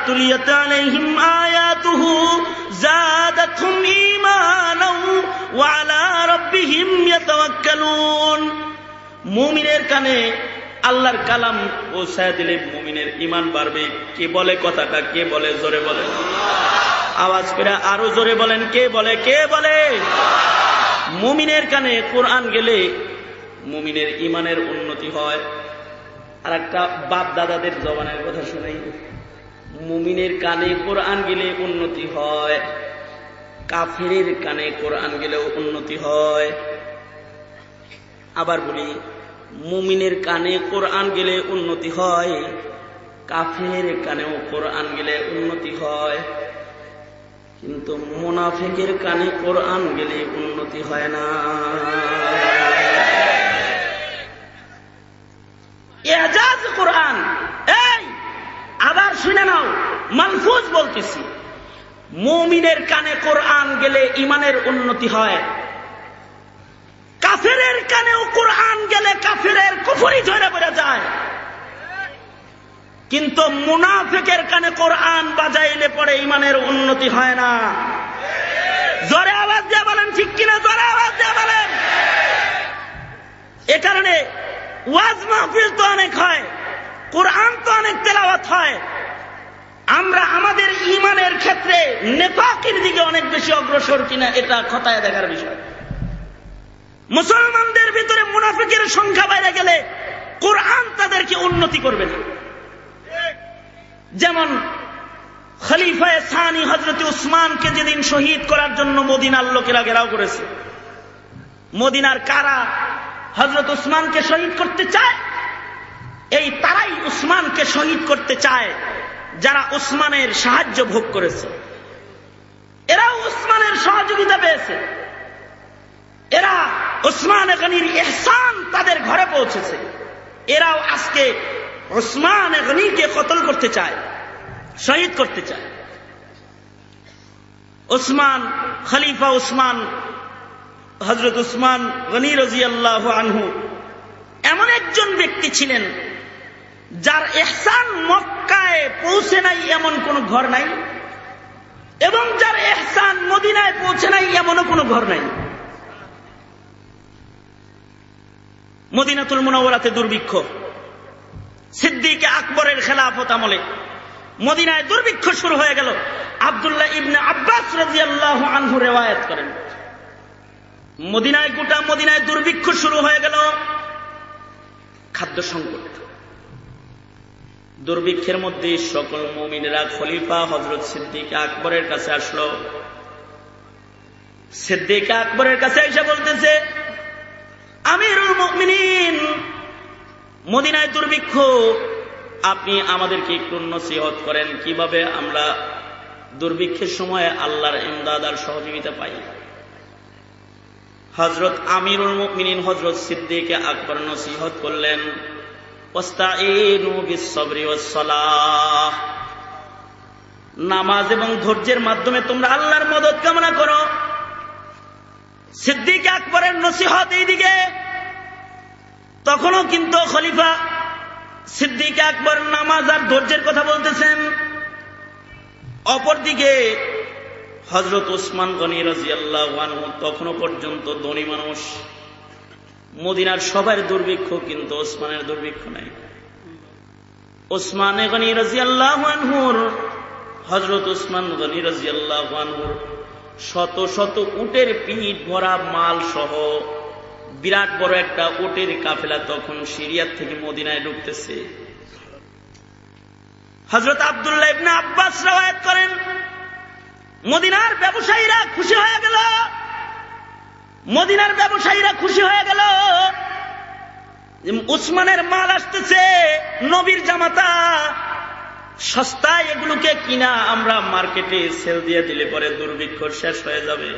تليت عليهم آياته زادتهم إيمانا وعلى ربهم يتوكلون মুমিনের কানে আল্লাহর কালাম পৌঁছায় দিলে মুমিনের ইমান বাড়বে কে বলে কথাটা কে বলে জোরে বলে আওয়াজ করে আরো জোরে বলেন কে বলে কে বলে মুমিনের কানে কোরআন গেলে মুমিনের ইমানের উন্নতি হয় আর একটা বাপ দাদাদের জবানের কথা শুনাই মুমিনের কানে কোরআন গেলে উন্নতি হয়, কাফেরের কানে কোরআন গেলেও উন্নতি হয়। আবার বলি, মুমিনের কানে কোরআন গেলে উন্নতি হয় কাফের কানেও কোরআন গেলে উন্নতি হয়। কিন্তু মোনাফেকের কানে কোরআন গেলে উন্নতি হয় না। এজাজ কোরআন। এই, আবার শুনে নাও, মালফুজ বলতেছি। মুমিনের কানে কোরআন গেলে ইমানের উন্নতি হয়। কাফেরের কানেও কোরআন গেলে কাফেরের কুফুরি ঝরে পড়ে যায়। কিন্তু মুনাফেকের কানে কোরআন বাজাইলে পরে ইমানের উন্নতি হয় না। জোরে আওয়াজ দিয়ে বলেন, ঠিক কিনা? জোরে আওয়াজ দিয়ে বলেন। এ কারণে ওয়াজ মাহফিল তো অনেক হয়, কোরআন তো অনেক তেলাওয়াত হয়। আমরা আমাদের ইমানের ক্ষেত্রে নেপাকের দিকে অনেক বেশি অগ্রসর কিনা এটা খতায় দেখার বিষয়। মুসলমানদের ভিতরে মুনাফিকের সংখ্যা বাইরে গেলে কোরআন তাদেরকে উন্নতি করবে না। যেমন খলিফায় সানি হজরত উসমানকে যেদিন শহীদ করার জন্য মদিনার লোকেরা ঘেরাও করেছে, মদিনার কারা হজরত উসমানকে শহীদ করতে চায়? এই তারাই উসমানকে শহীদ করতে চায়, যারা উসমানের সাহায্য ভোগ করেছে। এরাও উসমানের সহযোগিতা পেয়েছে। এরা ওসমান গনির এহসান তাদের ঘরে পৌঁছেছে। এরাও আজকে ওসমান গনিকে কতল করতে চায়, শহীদ করতে চায়। ওসমান খলিফা ওসমান হজরত উসমান গনি রাজি আল্লাহ আনহু এমন একজন ব্যক্তি ছিলেন যার এহসান মক্কায় পৌঁছে নাই এমন কোন ঘর নাই এবং যার এহসান মদিনায় পৌঁছে নাই এমনও কোনো ঘর নাই। মদিনাতুল মুনাওয়ারাতে দুর্ভিক্ষ। সিদ্দিক আকবরের খেলাফত আমলে মদিনায় দুর্ভিক্ষ শুরু হয়ে গেল। আবদুল্লাহ ইবনে আব্বাস রাজি আনহু রেওয়ায়ত করেন। মদিনায় গোটা মদিনায় দুর্ভিক্ষ শুরু হয়ে গেল। খাদ্য সংকট। দুর্ভিক্ষের মধ্যে সকল মমিনেরা খলিফা হজরত সিদ্দিক আকবরের কাছে আসলো। সিদ্দিক আকবরের কাছে এসে বলতেছে, আমিরুল মুমিনিন, মদিনায় দুর্ভিক্ষ, আপনি আমাদেরকে একটু নসিহত করেন কীভাবে আমরা দুর্ভিক্ষের সময় আল্লাহর ইমদাদ আর সহযোগিতা পাই? হজরত আমিরুল মুমিনিন হজরত সিদ্দিকে আকবর নসিহত করলেন নামাজ এবং ধৈর্যের মাধ্যমে তোমরা আল্লাহর মদত কামনা করো। সিদ্দিক আকবরের নসিহত এইদিকে। তখনও কিন্তু খলিফা সিদ্দিক আকবর নামাজ আর ধৈর্যের কথা বলতেছেন। অপরদিকে হজরত ওসমান গনি রাজি আল্লাহ তখনও পর্যন্ত ধনী মানুষ। মদিনার সবার দুর্ভিক্ষ কিন্তু ওসমানের দুর্ভিক্ষ নাই। ওসমান গনি রাজি আল্লাহুর হজরত ওসমান গনি রাজি আল্লাহুর শত শত উটের পিঠ ভরা মাল সহ বিরাট বড় একটা উটের কাফেলা তখন সিরিয়ার থেকে মদিনায় ঢুকতেছে। হজরত আবদুল্লাহ আব্বাস রাওয়ায়াত করেন মদিনার ব্যবসায়ীরা খুশি হয়ে গেল। মদিনার ব্যবসায়ীরা খুশি হয়ে গেল। উসমানের মাল আসতেছে, নবীর জামাতা। সস্তায় এগুলোকে কিনা আমরা মার্কেটে সেল দিয়ে দিলে পরে দুর্ভিক্ষ শেষ হয়ে যাবে।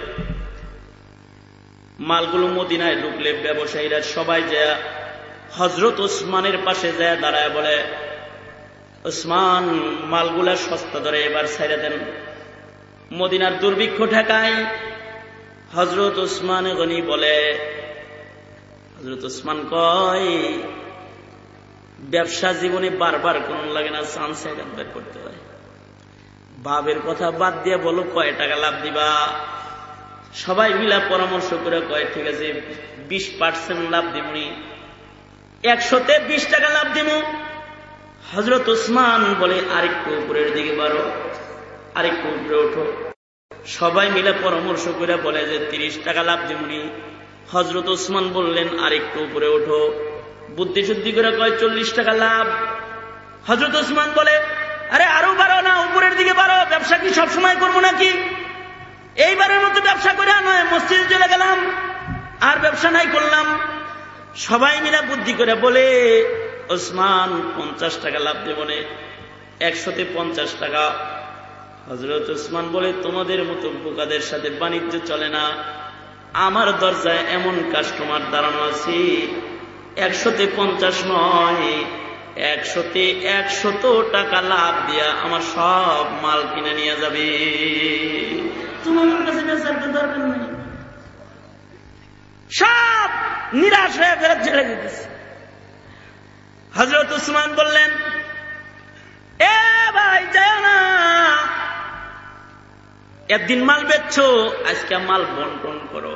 মালগুলো মদিনায় ঢুকলে ব্যবসায়ীরা সবাই যায় হজরত উসমানের পাশে যায় দাঁড়ায় বলে, উসমান, মালগুলা সস্তা ধরে এবার ছেড়ে দেন। মদিনার দুর্ভিক্ষ ঠেকায়। হজরত উসমান গনি বলে হজরত উসমান কয়, ব্যবসা জীবনে বারবার কোন লাগে না চান্স বের করতে হয়। বাবের কথা বাদ দিয়ে বলো, কয় টাকা লাভ দিবা? সবাই মিলা পরামর্শ করে কয়, ঠিক আছে, বিশ পার্সেন্ট লাভ দিবনি একশোতে বিশ টাকা লাভ দিব হজরত উসমান বলে, আরেকটু উপরের দিকে বারো আরেকটু উপরে ওঠো সবাই মিলে পরামর্শ করে বলে যে, তিরিশ টাকা লাভ দিবনি হজরত উসমান বললেন, আরেকটু উপরে ওঠো বুদ্ধি শুদ্ধি করে কয়, চল্লিশ টাকা লাভ। হজরত উসমান বলে, আরে আরও বারো না, উপরের দিকে বারো ব্যবসা কি সবসময় করব নাকি? এইবারের মতো ব্যবসা করে নয় মসজিদে চলে গেলাম, আর ব্যবসা নাই করলাম। সবাই মিলে বুদ্ধি করে বলে, ওসমান, পঞ্চাশ টাকা লাভ দেবনে একশোতে পঞ্চাশ টাকা। হজরত উসমান বলে, তোমাদের মতো বোকাদের সাথে বাণিজ্য চলে না। আমার দরজায় এমন কাস্টমার দাঁড়ানো আছে, একশোতে পঞ্চাশ নয়, একশোতে একশত টাকা লাভ দিয়া আমার সব মাল কিনে নিয়ে যাবে। তোমার সব নিরাশ হয়ে ফেরত ছেড়ে দিতেছে হজরত উসমান বললেন, এ ভাই যায় না। একদিন মাল বেচছ, আজকে মাল বন্টন করো।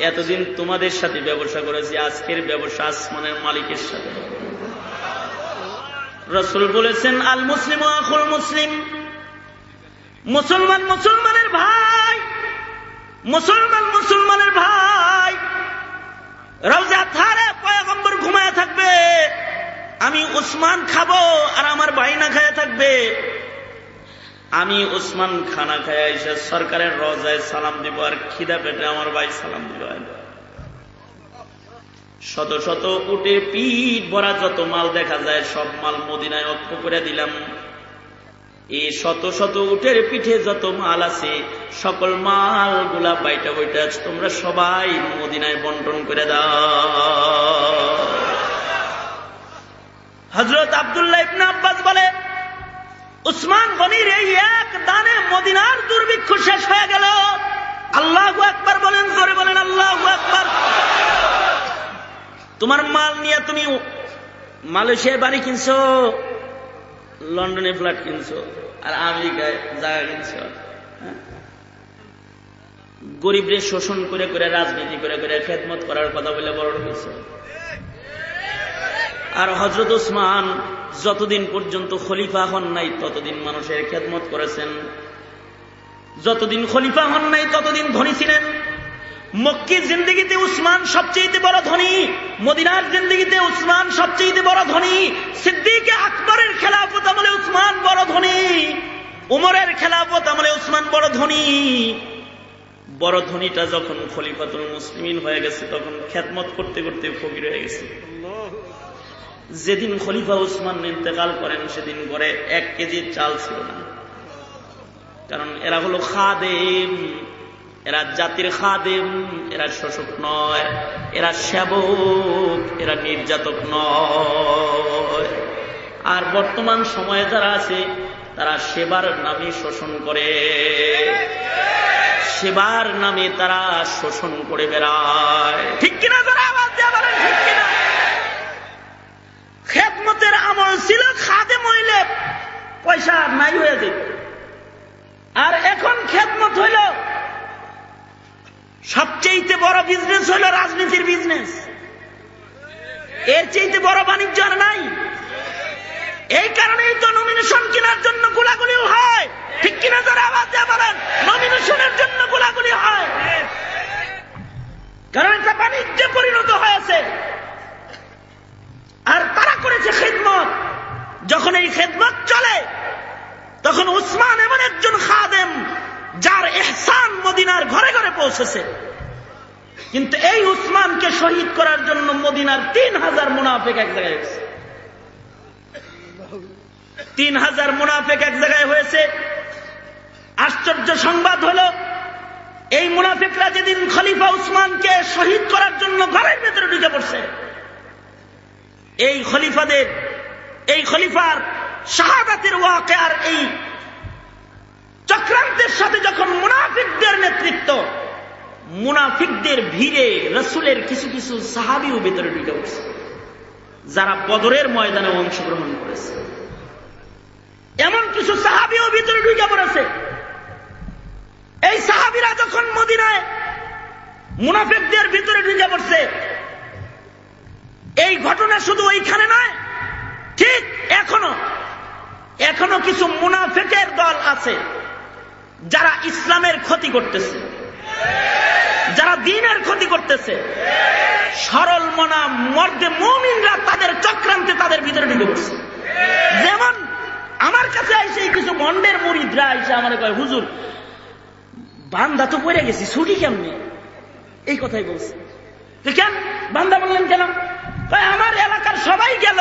এতদিন তোমাদের সাথে ব্যবসা করেছি, আজকের ব্যবসা আসমানের মালিকের সাথে। রসুল বলেছেন, আল মুসলিম আখুল মুসলিম। মুসলমান মুসলমানের ভাই, মুসলমান মুসলমানের ভাই। রওজা থারে পয়গম্বর ঘুমায় থাকবে, আমি উসমান খাব আর আমার ভাই না খায়া থাকবে। আমি উসমান খানা খায়া এসে সরকারের রজায় সালাম দিব আর খিদা পেটে আমার ভাই সালাম দিব। শত শত উঠে পিঠ ভরা যত মাল দেখা যায়, সব মাল মদিনায় অক্ষ করে দিলাম। এই শত শত উঠের পিঠে যত মাল আছে, সকল মালগুলা বাইটা বইটা তোমরা সবাই মদিনায় বন্টন করে দাও। হজরত আবদুল্লাহ ইবনা আব্বাস বলে উসমান গনির এই এক দানে মদিনার দুর্ভিক্ষ শেষ হয়ে গেল। আল্লাহ একবার বলেন, জোরে বলেন, আল্লাহ একবার তোমার মাল নিয়ে তুমি মালয়েশিয়ায় বাড়ি কিনছো, লন্ডনে ফ্ল্যাট কিনছো, আর আমেরিকায় জায়গা কিনছো। হ্যাঁ? গরিবরে শোষণ করে করে, রাজনীতি করে করে, খেদমত করার কথা বলে বড় হয়েছে। আর হজরত ওসমান যতদিন পর্যন্ত খলিফা হন নাই, ততদিন মানুষের খেদমত করেছেন। যতদিন খলিফা হন নাই, ততদিন ধনী ছিলেন। মক্কি জিন্দগিতে উসমান সবচেয়ে বড় ধনী, মদিনার জিন্দগিতে উসমান সবচেয়ে বড় ধনী, সিদ্দিকে আকবরের খেলাফত আমলে উসমান বড় ধনী, উমরের খেলাফত আমলে উসমান বড় ধনী। বড় ধনীটা যখন খলিফাতুল মুসলিমিন হয়ে গেছে, তখন খ্যাতমত করতে করতে ফকির হয়ে গেছে। যেদিন খলিফা উসমান ইন্তেকাল করেন, সেদিন করে এক কেজি চাল ছিল না। কারণ এরা হলো খাদেম, এরা জাতির খাদেম, এরা শোষক নয়, এরা সেবক, এরা নির্যাতক নয়। আর বর্তমান সময়ে যারা আছে, তারা সেবার নামে শোষণ করে। সেবার নামে তারা শোষণ করে বেড়ায়। ঠিক কিনা তারা আওয়াজ ঠিক কিনা? খেদমতের আমল ছিল খাদে মহিলে পয়সা নাই হয়ে যেত আর এখন খেদমত হইল সবচেয়ে বড় বিজনেস হইল রাজনীতির বিজনেস এর চেয়ে বড় বাণিজ্য আর নাই। এই কারণেই তো নমিনেশন কেনার জন্য গোলাগুলি হয়। ঠিক কিনা যারা আওয়াজ দেওয়া বলেন নমিনেশনের জন্য গোলাগুলি হয়। কারণ এটা বাণিজ্যে পরিণত হয়েছে। আর তারা করেছে খেদমত। যখন এই খেদমত চলে, তখন উসমান এমন একজন খাদেম, যার এহসান মদিনার ঘরে ঘরে পৌঁছেছে। কিন্তু এই উসমানকে শহীদ করার জন্য মদিনার তিন হাজার মুনাফেক এক জায়গায় হয়েছে। তিন হাজার মুনাফেক এক জায়গায় হয়েছে। আশ্চর্য সংবাদ হল, এই মুনাফেকরা যেদিন খলিফা উসমানকে শহীদ করার জন্য ঘরের ভেতরে ঢুকে পড়ছে। এই খলিফাদের, এই খলিফার শাহাদাতের ওয়াকে আর এই চক্রান্তের সাথে যখন মুনাফিকদের নেতৃত্ব, মুনাফিকদের ভিড়ে রসুলের কিছু কিছু সাহাবিও ভেতরে ঢুকে পড়ছে, যারা বদরের ময়দানে অংশগ্রহণ করেছে। এমন কিছু সাহাবিও ভিতরে ঢুকে পড়েছে। এই সাহাবিরা যখন মদিনায় মুনাফিকদের ভিতরে ঢুকে পড়ছে এই ঘটনা শুধু ওইখানে নয়, ঠিক এখনও। এখনও কিছু মুনাফেকের দল আছে যারা ইসলামের ক্ষতি করতেছে, যারা দিনের ক্ষতি করতেছে। সরল মনা মর্দে মমিনরা তাদের চক্রান্তে তাদের ভিতরে ঢুকে পড়ছে। যেমন আমার কাছে আইসে কিছু মন্ডের মুরিদরা আইসে আমার কয়, হুজুর, বান্দা তো পড়ে গেছি, ছুটি কেমনি? এই কথাই বলছে। কেন বান্দা বললেন কেন? আমার এলাকার সবাই গেল।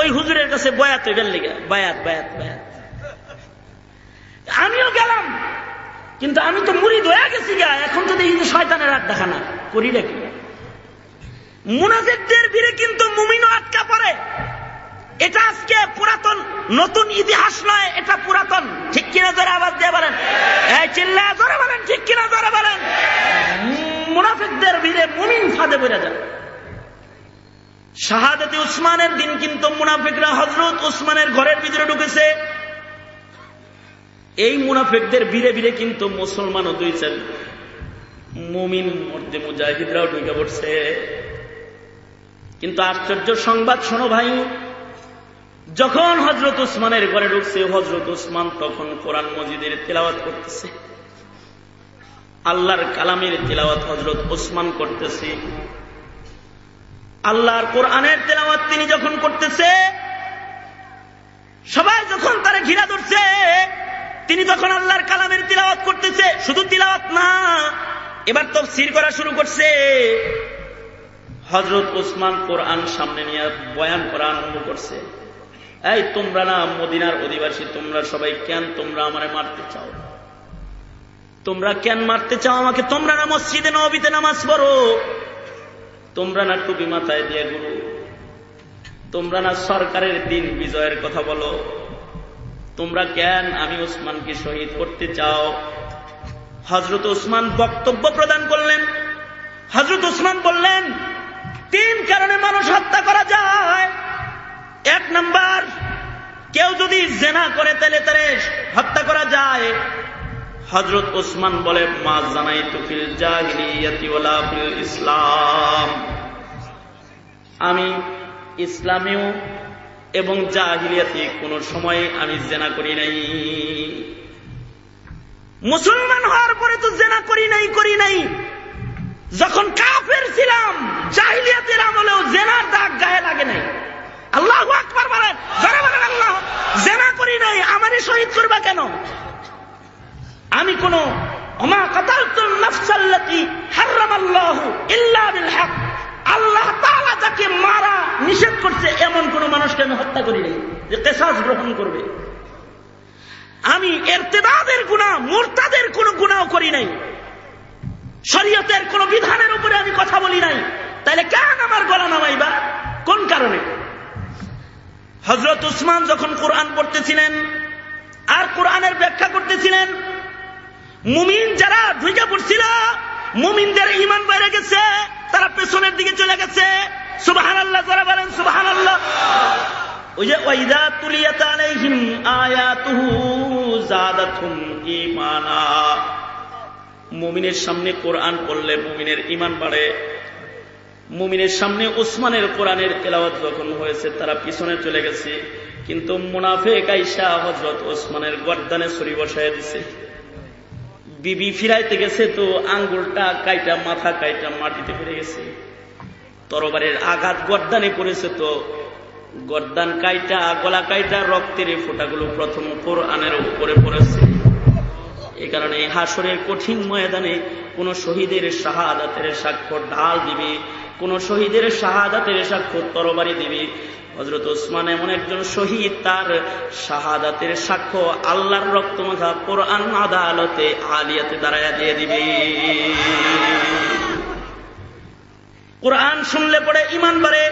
ওই হুজুরের কাছে বয়াত হইবেন লেগে, বায়াত বায়াত বায়াত। আমিও গেলাম, কিন্তু আমি তো মুড়ি দয়া গেছি গা, এখন তো দেখি যে শয়তানের আট দেখানা করি রেখে মুনাজেকদের ভিড়ে কিন্তু মুমিনও আটকা পড়ে। এটা আজকে পুরাতন, নতুন ইতিহাস নয়, এটা পুরাতন। ঠিক কিনা ধরে আবার দিয়ে বলেন? চিল্লা ধরে বলেন, ঠিক কিনা ধরে বলেন? মুনাফিকদের ভিড়ে মুমিন ফাঁদে বেড়ে যায়। শাহাদতে উসমানের দিন কিন্তু মুনাফিকরা হজরত উসমানের ঘরের ভিতরে ঢুকেছে। এই মুনাফিকদের ভিড়ে ভিড়ে কিন্তু মুসলমানও দুই চার মুমিন মধ্যে মুজাহিদরাও ঢুকে পড়ছে। কিন্তু আশ্চর্য সংবাদ, শোনো ভাই, যখন হজরত উসমানের ঘরে ঢুকছে হজরত উসমান তখন কোরআন মজিদের তেলাওয়াত করতেছে। আল্লাহর কালামের তেলাওয়াত হজরত ওসমান করতেছে। আল্লাহর কোরআনের তেলাওয়াত তিনি যখন করতেছে, সবাই যখন তারা ঘিরা ধরছে, তিনি তখন আল্লাহর কালামের তিলাওয়াত করতেছে। শুধু তিলাওয়াত না, এবার তো সির করা শুরু করছে। হজরত ওসমান কোরআন সামনে নিয়ে বয়ান করা আরম্ভ করছে। এই, তোমরা না মদিনার অধিবাসী, তোমরা সবাই কেন তোমরা আমারে মারতে চাও? তোমরা কেন মারতে চাও? আমাকে তোমরা না মসজিদে নবীতে নামাজ পড়ো। তোমরা না টুপি মাথায় দিয়ে গুরু তোমরা না সরকারের দিন বিজয়ের কথা বলো। তোমরা কেন আমি ওসমানকে শহীদ করতে চাও। হজরত ওসমান বক্তব্য প্রদান করলেন। হজরত ওসমান বললেন, তিন কারণে মানুষ হত্যা করা যায়। এক নাম্বার, কেউ যদি জেনা করে তাহলে তারে হত্যা করা যায়। হজরত ওসমান বলে, মা জানাই তুফিল ইসলাম। আমি ইসলামেও এবং জাহিলিয়াতে কোন সময় আমি জেনা করি নাই। মুসলমান হওয়ার পরে তো জেনা করি নাই করি নাই। যখন কাফের ছিলাম, জাহিলিয়াতের আমলেও জেনার দাগ গায়ে লাগে নাই। আল্লাহ আকবার বলেন আল্লাহ, জেনা করি নাই আমারই শহীদ করবা কেন? আমি কোন অমা কাতালতুল নাফসাল্লাতি হারামাল্লাহু ইল্লা বিল আল্লাহ তাআলা যাকে মারা নিষেধ করছে, এমন কোন মানুষকে আমি হত্যা করি নাই, যে কেসাস গ্রহণ করবে। আমি এরতেদাদের গুণা মোরতাদের কোন গুণাও করি নাই। শরীয়তের কোন বিধানের উপরে আমি কথা বলি নাই। তাহলে কেন আমার গলা নামাইবা? কোন কারণে? হজরত উসমান যখন কোরআন পড়তেছিলেন, আর কোরআনের ব্যাখ্যা করতেছিলেন মুমিন যারা ঢুকে পড়ছিল, মুমিনদের ইমান বাইরে গেছে, তারা পেছনের দিকে চলে গেছে। সুবাহান আল্লাহ যারা বলেন সুবাহান আল্লাহ ওই যে মুমিনের সামনে কোরআন পড়লে মুমিনের ইমান বাড়ে। মুমিনের সামনে ওসমানের কোরআনের তেলাওয়াত যখন হয়েছে, তারা পিছনে চলে গেছে। কিন্তু মুনাফেক আইসা হজরত ওসমানের গর্দানে ছড়ি বসায় দিছে। বিবি ফিরাইতে গেছে তো আঙ্গুলটা কাইটা, মাথা কাইটা মাটিতে পড়ে গেছে। তরবারের আঘাত গর্দানে পড়েছে তো গর্দান কাইটা, গলা কাইটা, রক্তের ফোটাগুলো প্রথম কোরআনের উপরে পড়েছে। এ কারণে হাসরের কঠিন ময়দানে কোন শহীদের শাহাদাতের সাক্ষ্য ঢাল দিবে, কোন শহীদের শাহাদাতের সাক্ষ্য তরবারি দিবে। হজরত ওসমান এমন একজন শহীদ, তার শাহাদাতের সাক্ষ্য আল্লাহর রক্তমাখা কোরআন আদালতে আলিয়াতে দাঁড়াইয়া দিয়ে দিবে। কোরআন শুনলে পরে ইমান বাড়ে।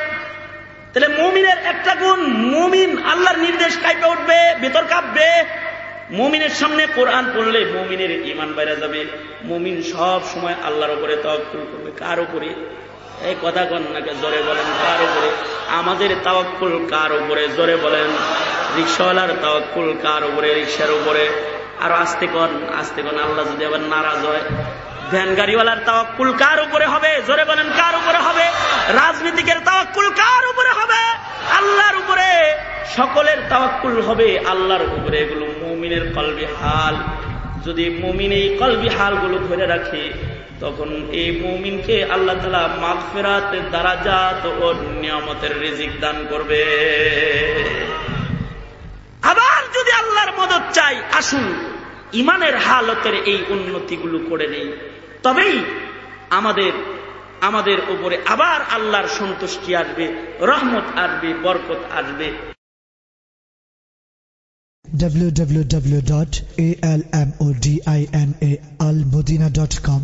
তাহলে মমিনের একটা গুণ, মমিন আল্লাহর নির্দেশ কাইপে উঠবে, ভেতর কাঁপবে। মুমিনের সামনে কোরআন পড়লে মুমিনের ইমান বাইরে যাবে। মুমিন সব সময় আল্লাহর উপরে তওয়াক্কুল করবে। কার উপরে? এই কথা কন্যাকে জোরে বলেন? কার উপরে? আমাদের তাওয়াক্কুল কার উপরে? জোরে বলেন। রিক্সাওয়ালার তাওয়াক্কুল কার উপরে? রিক্সার উপরে? আর আস্তে কন? আস্তে কন? আল্লাহ যদি আবার নারাজ হয়। ভ্যান গাড়িওয়ালার তাওয়াক্কুল কার উপরে হবে? জোরে বলেন, কার উপরে হবে? রাজনীতিকের তাওয়াক্কুল কার উপরে হবে? আল্লাহর উপরে। সকলের তাওয়াক্কুল হবে আল্লাহর উপরে। এগুলো মুমিনের কলবি হাল। যদি মুমিন এই কলবি হালগুলো ধরে রাখে তখন এই মুমিনকে আল্লাহ তালা মাগফেরাত দারাজাত ও নিয়ামতের রিজিক দান করবে। আবার যদি আল্লাহর মদত চাই, আসুন ইমানের হালতের এই উন্নতিগুলো করে নেই। তবেই আমাদের আমাদের উপরে আবার আল্লাহর সন্তুষ্টি আসবে, রহমত আসবে, বরকত আসবে। www.almodinaalmodina.com